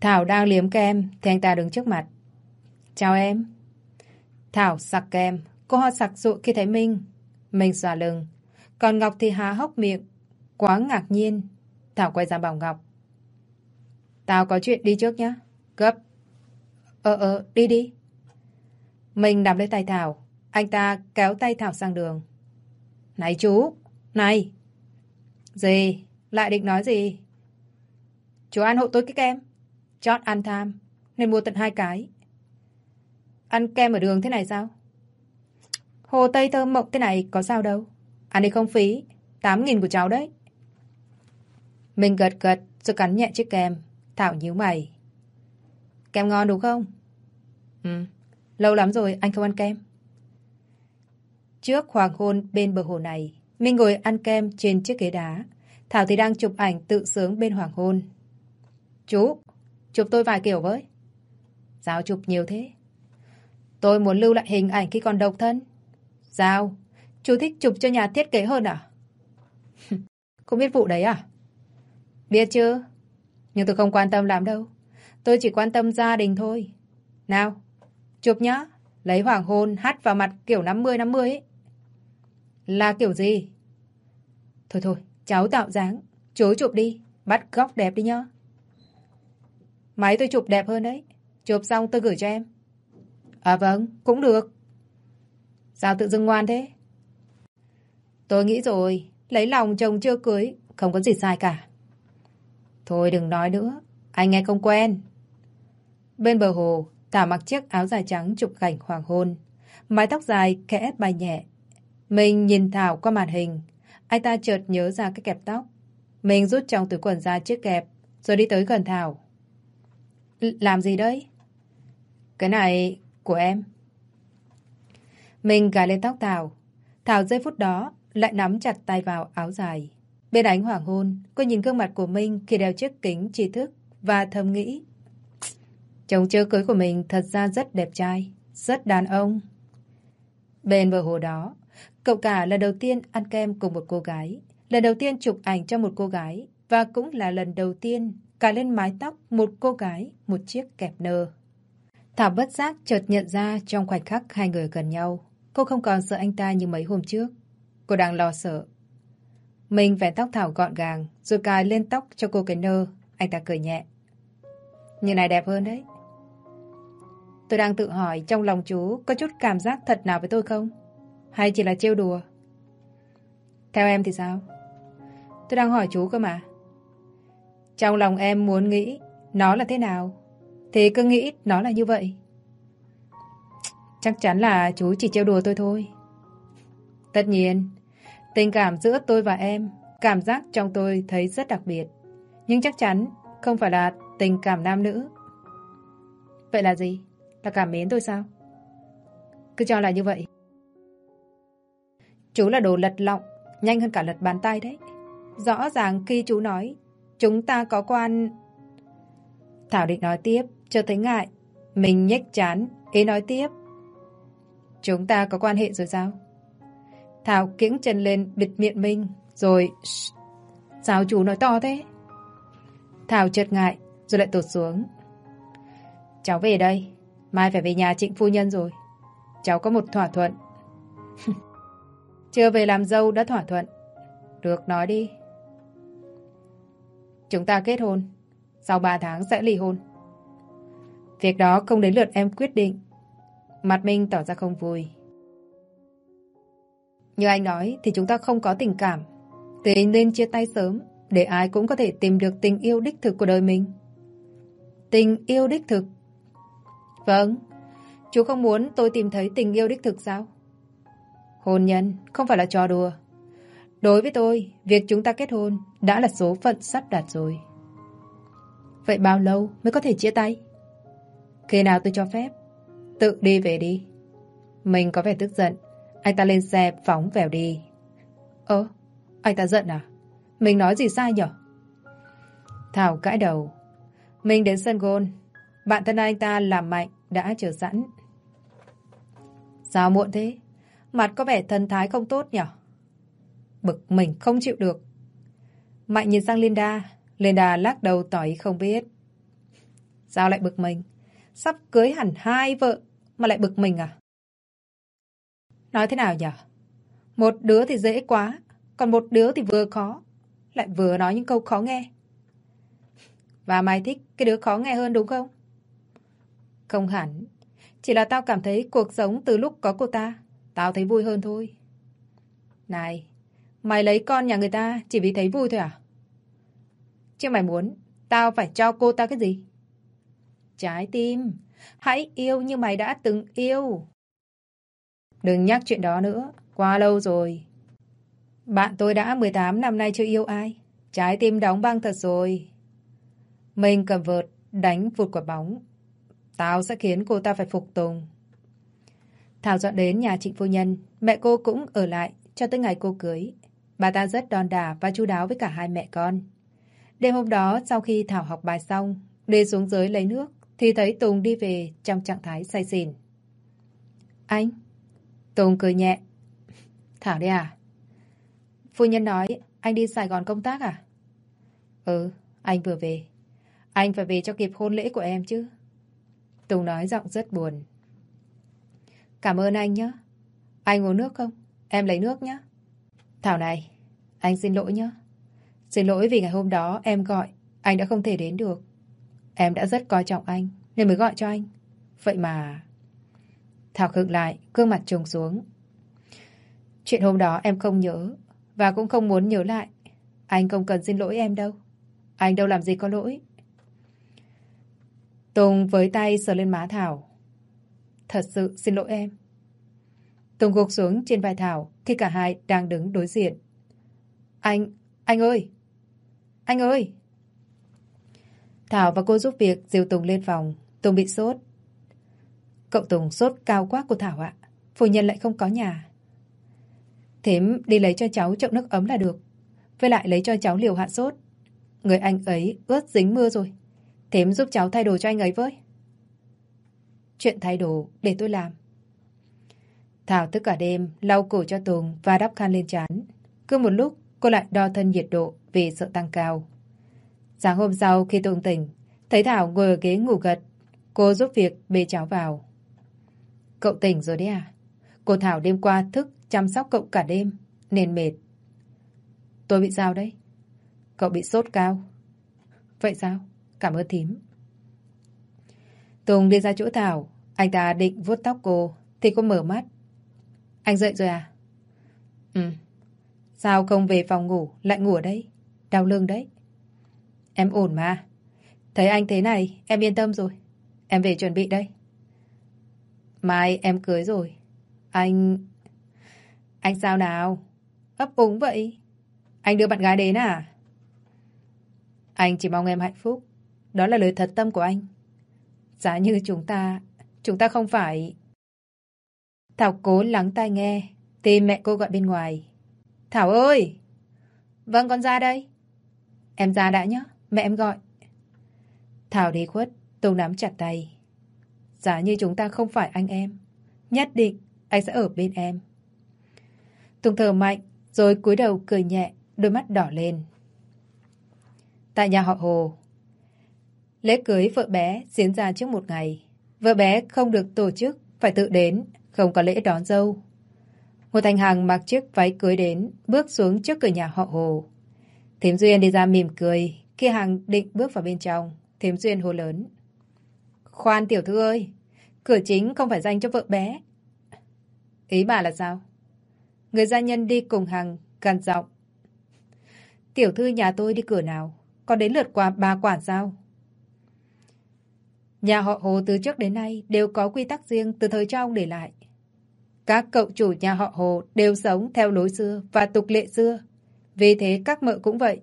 Thảo đang liếm kem thì anh ta đứng trước mặt. Chào em. Thảo sặc kem, cô ho sặc sụa khi thấy Minh. Minh xòa lưng. Còn Ngọc thì há hốc miệng. Quá ngạc nhiên. Thảo quay ra bảo Ngọc. Tao có chuyện đi trước nhá. Gấp. Ờ ờ, đi đi. Mình nắm lấy tay Thảo. Anh ta kéo tay Thảo sang đường. Này chú! Này! Gì? Lại định nói gì? Chú ăn hộ tôi cái kem. Chót ăn tham. Nên mua tận hai cái. Ăn kem ở đường thế này sao? Hồ Tây thơm mộng thế này có sao đâu. Ăn đi không phí. tám nghìn của cháu đấy. Mình gật gật rồi cắn nhẹ chiếc kem. Thảo nhíu mày. Kem ngon đúng không? Ừ. Lâu lắm rồi anh không ăn kem. Trước hoàng hôn bên bờ hồ này, Minh ngồi ăn kem trên chiếc ghế đá. Thảo thì đang chụp ảnh tự sướng bên hoàng hôn. Chú, chụp tôi vài kiểu với. Sao chụp nhiều thế? Tôi muốn lưu lại hình ảnh khi còn độc thân. Sao? Chú thích chụp cho nhà thiết kế hơn à? [laughs] không biết vụ đấy à? Biết chứ. Nhưng tôi không quan tâm lắm đâu. Tôi chỉ quan tâm gia đình thôi. Nào, chụp nhá. Lấy hoàng hôn hắt vào mặt kiểu 50-50 ấy. Là kiểu gì? Thôi thôi, cháu tạo dáng. Chú chụp đi. Bắt góc đẹp đi nhá. Máy tôi chụp đẹp hơn đấy. Chụp xong tôi gửi cho em. À vâng, cũng được. Sao tự dưng ngoan thế? Tôi nghĩ rồi, lấy lòng chồng chưa cưới, không có gì sai cả. Thôi đừng nói nữa, anh nghe không quen. Bên bờ hồ, Thảo mặc chiếc áo dài trắng chụp cảnh hoàng hôn. Mái tóc dài khẽ bay nhẹ. Mình nhìn Thảo qua màn hình. Anh ta chợt nhớ ra cái kẹp tóc. Mình rút trong túi quần ra chiếc kẹp, rồi đi tới gần Thảo. Làm gì đấy? Cái này của em. Mình gài lên tóc Thảo. Thảo giây phút đó lại nắm chặt tay vào áo dài. Bên ánh hoàng hôn, cô nhìn gương mặt của Minh khi đeo chiếc kính tri thức và thầm nghĩ. Chồng chưa cưới của mình thật ra rất đẹp trai, rất đàn ông. Bên bờ hồ đó, cậu cả lần đầu tiên ăn kem cùng một cô gái, lần đầu tiên chụp ảnh cho một cô gái và cũng là lần đầu tiên cài lên mái tóc một cô gái, một chiếc kẹp nơ. Thảo bất giác chợt nhận ra trong khoảnh khắc hai người gần nhau, cô không còn sợ anh ta như mấy hôm trước. Cô đang lo sợ. Mình vẽ tóc Thảo gọn gàng, rồi cài lên tóc cho cô cái nơ. Anh ta cười nhẹ. Như này đẹp hơn đấy. Tôi đang tự hỏi trong lòng chú có chút cảm giác thật nào với tôi không? Hay chỉ là trêu đùa? Theo em thì sao? Tôi đang hỏi chú cơ mà. Trong lòng em muốn nghĩ nó là thế nào? Thì cứ nghĩ nó là như vậy. Chắc chắn là chú chỉ trêu đùa tôi thôi. Tất nhiên, tình cảm giữa tôi và em, cảm giác trong tôi thấy rất đặc biệt. Nhưng chắc chắn không phải là tình cảm nam nữ. Vậy là gì? Là cảm mến tôi sao? Cứ cho là như vậy. Chú là đồ lật lọng, nhanh hơn cả lật bàn tay đấy. Rõ ràng khi chú nói chúng ta có quan... Thảo định nói tiếp, cho thấy ngại. Mình nhếch chán, ý nói tiếp. Chúng ta có quan hệ rồi sao? Thảo kiễng chân lên bịt miệng mình, rồi... Sao chú nói to thế? Thảo chợt ngại, rồi lại tụt xuống. Cháu về đây, mai phải về nhà trịnh phu nhân rồi. Cháu có một thỏa thuận. [laughs] Chưa về làm dâu đã thỏa thuận. Được, nói đi. Chúng ta kết hôn. Sau 3 tháng sẽ ly hôn. Việc đó không đến lượt em quyết định. Mặt Minh tỏ ra không vui. Như anh nói thì chúng ta không có tình cảm. Thế nên chia tay sớm để ai cũng có thể tìm được tình yêu đích thực của đời mình. Tình yêu đích thực. Vâng, chú không muốn tôi tìm thấy tình yêu đích thực sao? Hôn nhân không phải là trò đùa. Đối với tôi, việc chúng ta kết hôn đã là số phận sắp đặt rồi. Vậy bao lâu mới có thể chia tay? Khi nào tôi cho phép? Tự đi về đi. Mình có vẻ tức giận. Anh ta lên xe phóng vèo đi. Ơ, anh ta giận à? Mình nói gì sai nhở? Thảo cãi đầu. Mình đến sân gôn. Bạn thân anh ta làm mạnh đã chờ sẵn. Sao muộn thế? Mặt có vẻ thân thái không tốt nhở? Bực mình không chịu được. Mạnh nhìn sang Linda. Linda lắc đầu tỏ ý không biết. Sao lại bực mình? Sắp cưới hẳn hai vợ mà lại bực mình à? Nói thế nào nhở? Một đứa thì dễ quá, còn một đứa thì vừa khó, lại vừa nói những câu khó nghe. Và mày thích cái đứa khó nghe hơn đúng không? Không hẳn, chỉ là tao cảm thấy cuộc sống từ lúc có cô ta, tao thấy vui hơn thôi. Này, mày lấy con nhà người ta chỉ vì thấy vui thôi à? Chứ mày muốn tao phải cho cô ta cái gì? Trái tim, hãy yêu như mày đã từng yêu. Đừng nhắc chuyện đó nữa, quá lâu rồi. Bạn tôi đã 18 năm nay chưa yêu ai. Trái tim đóng băng thật rồi. Mình cầm vợt, đánh vụt quả bóng. Tao sẽ khiến cô ta phải phục tùng. Thảo dọn đến nhà trịnh phu nhân. Mẹ cô cũng ở lại cho tới ngày cô cưới. Bà ta rất đòn đả và chu đáo với cả hai mẹ con. Đêm hôm đó, sau khi Thảo học bài xong, đi xuống dưới lấy nước, thì thấy Tùng đi về trong trạng thái say xỉn. Anh? Tùng cười nhẹ. [laughs] Thảo đi à? Phu nhân nói, anh đi Sài Gòn công tác à? Ừ, anh vừa về. Anh phải về cho kịp hôn lễ của em chứ. Tùng nói giọng rất buồn. Cảm ơn anh nhé. Anh uống nước không? Em lấy nước nhé. Thảo này, anh xin lỗi nhé. Xin lỗi vì ngày hôm đó em gọi, anh đã không thể đến được. Em đã rất coi trọng anh, nên mới gọi cho anh. Vậy mà... Thảo khựng lại, gương mặt trùng xuống. Chuyện hôm đó em không nhớ, và cũng không muốn nhớ lại. Anh không cần xin lỗi em đâu. Anh đâu làm gì có lỗi. Tùng với tay sờ lên má Thảo. Thật sự xin lỗi em. Tùng gục xuống trên vai Thảo khi cả hai đang đứng đối diện. Anh, anh ơi! Anh ơi! Thảo và cô giúp việc dìu Tùng lên phòng. Tùng bị sốt. Cậu Tùng sốt cao quá của Thảo ạ. Phu nhân lại không có nhà. Thím đi lấy cho cháu chậu nước ấm là được. Với lại lấy cho cháu liều hạ sốt. Người anh ấy ướt dính mưa rồi. Thím giúp cháu thay đồ cho anh ấy với. Chuyện thay đồ để tôi làm. Thảo tức cả đêm lau cổ cho Tùng và đắp khăn lên chán. Cứ một lúc cô lại đo thân nhiệt độ vì sợ tăng cao. Sáng hôm sau khi tôi tỉnh, thấy Thảo ngồi ở ghế ngủ gật. Cô giúp việc bê cháu vào. Cậu tỉnh rồi đấy à? Cô Thảo đêm qua thức chăm sóc cậu cả đêm, nên mệt. Tôi bị sao đấy? Cậu bị sốt cao. Vậy sao? Cảm ơn thím. Tùng đi ra chỗ Thảo. Anh ta định vuốt tóc cô, thì cô mở mắt. Anh dậy rồi à? Ừ. Sao không về phòng ngủ, lại ngủ ở đây? Đau lưng đấy. Em ổn mà. Thấy anh thế này, em yên tâm rồi. Em về chuẩn bị đây. Mai em cưới rồi. Anh... Anh sao nào? Ấp úng vậy? Anh đưa bạn gái đến à? Anh chỉ mong em hạnh phúc. Đó là lời thật tâm của anh. Giá như chúng ta... Chúng ta không phải... Thảo cố lắng tai nghe. Tìm mẹ cô gọi bên ngoài. Thảo ơi! Vâng, con ra đây. Em ra đã nhé. Mẹ em gọi. Thảo đi khuất. Tùng nắm chặt tay. Giá như chúng ta không phải anh em. Nhất định anh sẽ ở bên em. Tùng thở mạnh, rồi cúi đầu cười nhẹ, đôi mắt đỏ lên. Tại nhà họ Hồ, lễ cưới vợ bé diễn ra trước một ngày. Vợ bé không được tổ chức, phải tự đến, không có lễ đón dâu. Hồ Thành Hằng mặc chiếc váy cưới đến, bước xuống trước cửa nhà họ Hồ. Thiếm Duyên đi ra mỉm cười, khi Hằng định bước vào bên trong, Thiếm Duyên hô lớn. Khoan tiểu thư ơi, cửa chính không phải dành cho vợ bé. Ý bà là sao? Người gia nhân đi cùng Hằng, gần giọng. Tiểu thư nhà tôi đi cửa nào? Còn đến lượt qua bà quản sao? Nhà họ Hồ từ trước đến nay đều có quy tắc riêng từ thời cha ông để lại. Các cậu chủ nhà họ Hồ đều sống theo lối xưa và tục lệ xưa. Vì thế các mợ cũng vậy.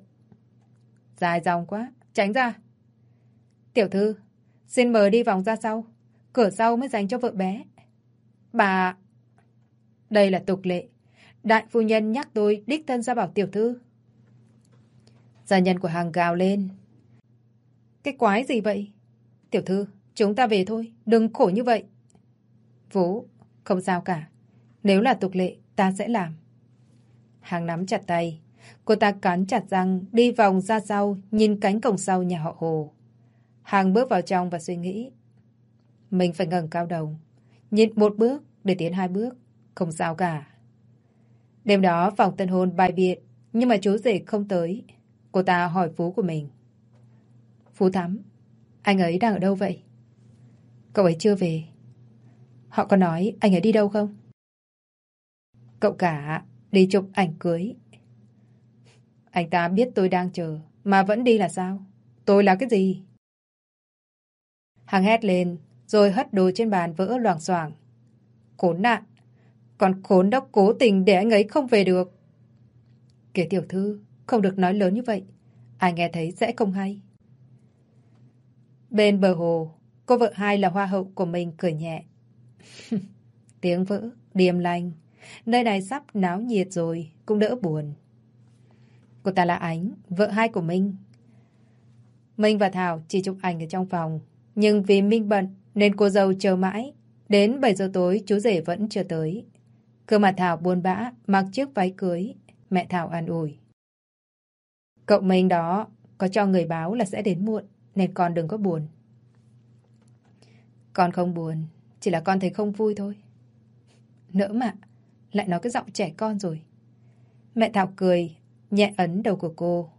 Dài dòng quá, tránh ra. Tiểu thư, xin mời đi vòng ra sau. Cửa sau mới dành cho vợ bé. Bà... Đây là tục lệ. Đại phu nhân nhắc tôi đích thân ra bảo tiểu thư. Gia nhân của hàng gào lên. Cái quái gì vậy? Tiểu thư, chúng ta về thôi, đừng khổ như vậy. Vũ, không sao cả. Nếu là tục lệ, ta sẽ làm. Hàng nắm chặt tay. Cô ta cắn chặt răng, đi vòng ra sau, nhìn cánh cổng sau nhà họ Hồ. Hàng bước vào trong và suy nghĩ. Mình phải ngẩng cao đầu. Nhìn một bước để tiến hai bước. Không sao cả. Đêm đó phòng tân hôn bài biệt, nhưng mà chú rể không tới. Cô ta hỏi Phú của mình. Phú Thắm, anh ấy đang ở đâu vậy? Cậu ấy chưa về. Họ có nói anh ấy đi đâu không? Cậu cả đi chụp ảnh cưới. Anh ta biết tôi đang chờ, mà vẫn đi là sao? Tôi là cái gì? Hằng hét lên, rồi hất đồ trên bàn vỡ loảng xoảng. Khốn nạn! Còn khốn đốc cố tình để anh ấy không về được. Kể tiểu thư, không được nói lớn như vậy. Ai nghe thấy sẽ không hay. Bên bờ hồ, cô vợ hai là hoa hậu của mình cười nhẹ. [laughs] Tiếng vỡ, điềm lành. Nơi này sắp náo nhiệt rồi, cũng đỡ buồn. Cô ta là Ánh, vợ hai của Minh. Minh và Thảo chỉ chụp ảnh ở trong phòng. Nhưng vì Minh bận nên cô dâu chờ mãi. Đến 7 giờ tối chú rể vẫn chưa tới. Cơ mặt Thảo buồn bã, mặc chiếc váy cưới. Mẹ Thảo an ủi. Cậu Minh đó có cho người báo là sẽ đến muộn, nên con đừng có buồn. Con không buồn, chỉ là con thấy không vui thôi. Nỡ mà, lại nói cái giọng trẻ con rồi. Mẹ Thảo cười, nhẹ ấn đầu của cô.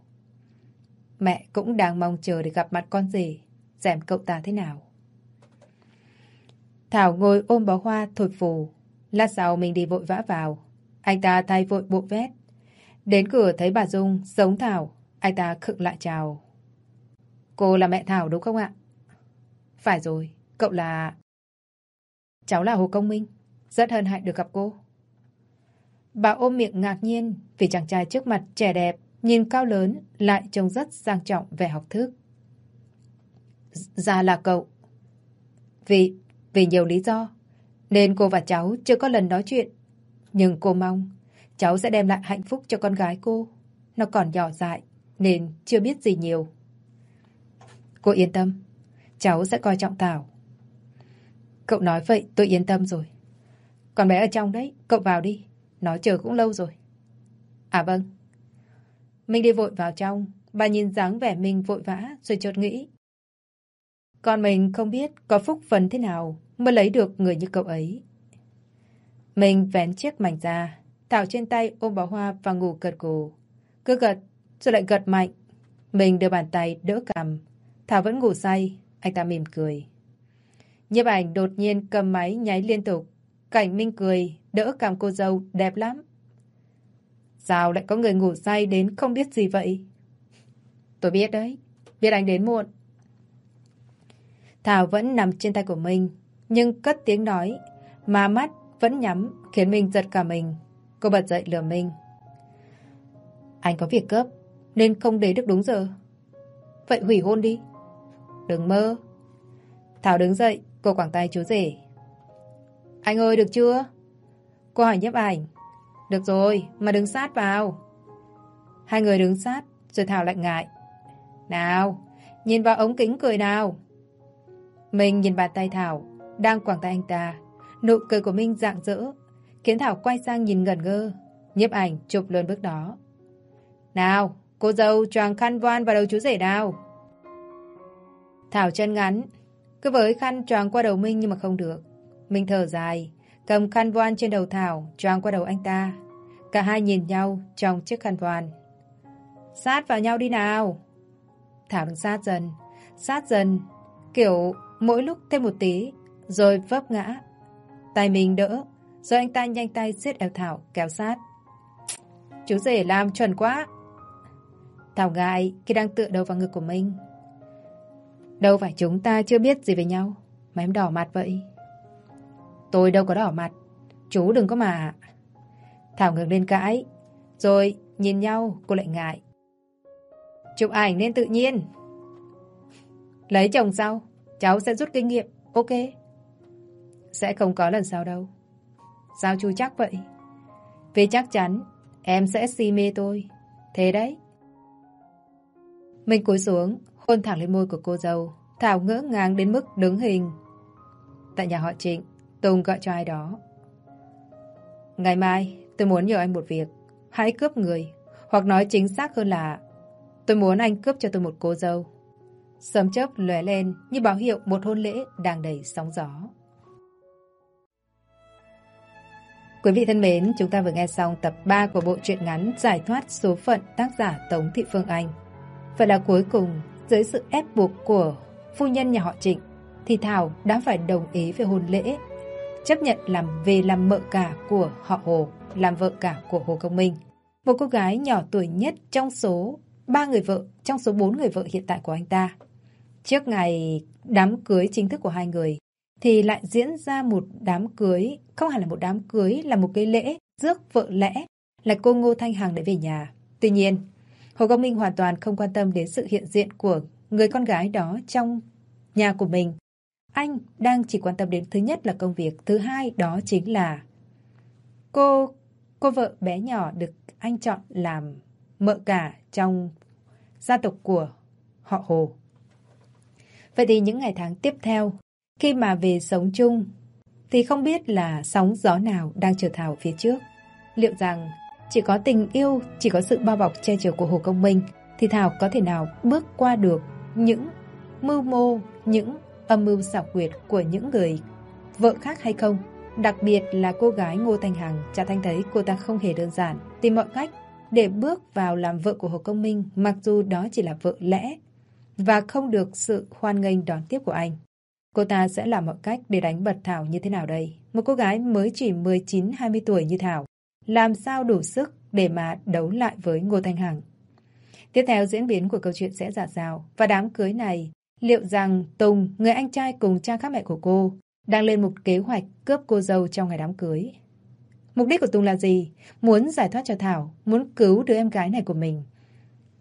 Mẹ cũng đang mong chờ để gặp mặt con rể, Giảm cậu ta thế nào. Thảo ngồi ôm bó hoa thổi phù. Lát sau mình đi vội vã vào. Anh ta thay vội bộ vét. Đến cửa thấy bà Dung giống Thảo. Anh ta khựng lại chào. Cô là mẹ Thảo đúng không ạ? Phải rồi, cậu là... Cháu là Hồ Công Minh. Rất hân hạnh được gặp cô. Bà ôm miệng ngạc nhiên vì chàng trai trước mặt trẻ đẹp, nhìn cao lớn, lại trông rất sang trọng về học thức. Ra là cậu. Vì, vì nhiều lý do, nên cô và cháu chưa có lần nói chuyện. Nhưng cô mong cháu sẽ đem lại hạnh phúc cho con gái cô. Nó còn nhỏ dại, nên chưa biết gì nhiều. Cô yên tâm, cháu sẽ coi trọng Thảo. Cậu nói vậy tôi yên tâm rồi. Còn bé ở trong đấy, cậu vào đi. Nó chờ cũng lâu rồi. À vâng. mình đi vội vào trong, bà nhìn dáng vẻ mình vội vã rồi chợt nghĩ. Con mình không biết có phúc phần thế nào mới lấy được người như cậu ấy. Mình vén chiếc mảnh ra, Thảo trên tay ôm bó hoa và ngủ gật gù. Cứ gật, rồi lại gật mạnh. Mình đưa bàn tay đỡ cầm. Thảo vẫn ngủ say, anh ta mỉm cười. Nhiếp ảnh đột nhiên cầm máy nháy liên tục. Cảnh Minh cười, đỡ cầm cô dâu, đẹp lắm. Sao lại có người ngủ say đến không biết gì vậy? Tôi biết đấy, biết anh đến muộn. Thảo vẫn nằm trên tay của mình, nhưng cất tiếng nói, mà mắt vẫn nhắm, khiến mình giật cả mình. Cô bật dậy lừa mình. Anh có việc cấp, nên không đến được đúng giờ. Vậy hủy hôn đi. Đừng mơ. Thảo đứng dậy, cô quảng tay chú rể. Anh ơi, được chưa? Cô hỏi nhấp ảnh. Được rồi, mà đứng sát vào. Hai người đứng sát, rồi Thảo lạnh ngại. Nào, nhìn vào ống kính cười nào. Mình nhìn bàn tay Thảo, đang quảng tay anh ta. Nụ cười của Minh dạng dỡ khiến Thảo quay sang nhìn ngẩn ngơ. Nhiếp ảnh chụp luôn bước đó. Nào, cô dâu choàng khăn voan vào đầu chú rể nào. Thảo chân ngắn, cứ với khăn choàng qua đầu Minh nhưng mà không được. Minh thở dài, cầm khăn voan trên đầu Thảo, choàng qua đầu anh ta. Cả hai nhìn nhau trong chiếc khăn voan. Sát vào nhau đi nào. Thảo đứng sát dần, sát dần, kiểu mỗi lúc thêm một tí, rồi vấp ngã. Tay mình đỡ, rồi anh ta nhanh tay siết eo Thảo, kéo sát. Chú rể làm chuẩn quá. Thảo ngại khi đang tựa đầu vào ngực của mình. Đâu phải chúng ta chưa biết gì về nhau. Mà em đỏ mặt vậy. Tôi đâu có đỏ mặt. Chú đừng có mà. Thảo ngược lên cãi. Rồi, nhìn nhau, cô lại ngại. Chụp ảnh nên tự nhiên. Lấy chồng sau, Cháu sẽ rút kinh nghiệm, Ok? Sẽ không có lần sau đâu. Sao chú chắc vậy? Vì chắc chắn, Em sẽ si mê tôi. Thế đấy. Mình cúi xuống Hôn thẳng lên môi của cô dâu. Thảo ngỡ ngàng đến mức đứng hình. Tại nhà họ Trịnh Tùng gọi cho ai đó. Ngày mai tôi muốn nhờ anh một việc. Hãy cướp người. Hoặc nói chính xác hơn là Tôi muốn anh cướp cho tôi một cô dâu. Sấm chớp lóe lên Như báo hiệu một hôn lễ đang đầy sóng gió. Quý vị thân mến, chúng ta vừa nghe xong tập 3 của bộ truyện ngắn Giải thoát số phận tác giả Tống Thị Phương Anh. Vậy là cuối cùng, dưới sự ép buộc của phu nhân nhà họ Trịnh, thì Thảo đã phải đồng ý về hôn lễ, chấp nhận làm về làm mợ cả của họ Hồ, làm vợ cả của Hồ Công Minh. Một cô gái nhỏ tuổi nhất trong số ba người vợ, trong số bốn người vợ hiện tại của anh ta. Trước ngày đám cưới chính thức của hai người, thì lại diễn ra một đám cưới, không hẳn là một đám cưới, là một cái lễ rước vợ lẽ, là cô Ngô Thanh Hằng để về nhà. Tuy nhiên, Hồ Công Minh hoàn toàn không quan tâm đến sự hiện diện của người con gái đó trong nhà của mình. Anh đang chỉ quan tâm đến thứ nhất là công việc, thứ hai đó chính là cô, cô vợ bé nhỏ được anh chọn làm mợ cả trong gia tộc của họ Hồ. Vậy thì những ngày tháng tiếp theo, khi mà về sống chung, thì không biết là sóng gió nào đang chờ Thảo phía trước. Liệu rằng chỉ có tình yêu, chỉ có sự bao bọc che chở của Hồ Công Minh, thì Thảo có thể nào bước qua được những mưu mô, những âm mưu xảo quyệt của những người vợ khác hay không. Đặc biệt là cô gái Ngô Thanh Hằng, cha Thanh thấy cô ta không hề đơn giản, tìm mọi cách để bước vào làm vợ của Hồ Công Minh mặc dù đó chỉ là vợ lẽ và không được sự hoan nghênh đón tiếp của anh. Cô ta sẽ làm mọi cách để đánh bật Thảo như thế nào đây? Một cô gái mới chỉ 19-20 tuổi như Thảo, làm sao đủ sức để mà đấu lại với Ngô Thanh Hằng? Tiếp theo diễn biến của câu chuyện sẽ giả rào và đám cưới này liệu rằng Tùng, người anh trai cùng cha khác mẹ của cô, đang lên một kế hoạch cướp cô dâu trong ngày đám cưới. Mục đích của Tùng là gì? Muốn giải thoát cho Thảo, muốn cứu đứa em gái này của mình.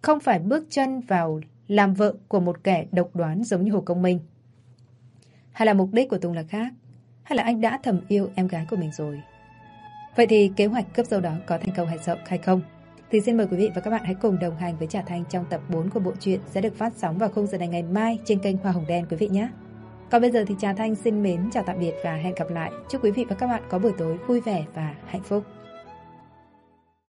Không phải bước chân vào làm vợ của một kẻ độc đoán giống như Hồ Công Minh. Hay là mục đích của Tùng là khác? Hay là anh đã thầm yêu em gái của mình rồi? Vậy thì kế hoạch cướp dâu đó có thành công hay rộng hay không? Thì xin mời quý vị và các bạn hãy cùng đồng hành với Trà Thanh trong tập 4 của bộ truyện sẽ được phát sóng vào khung giờ này ngày mai trên kênh Hoa Hồng Đen, quý vị nhé. Còn bây giờ thì Trà Thanh xin mến chào tạm biệt và hẹn gặp lại. Chúc quý vị và các bạn có buổi tối vui vẻ và hạnh phúc.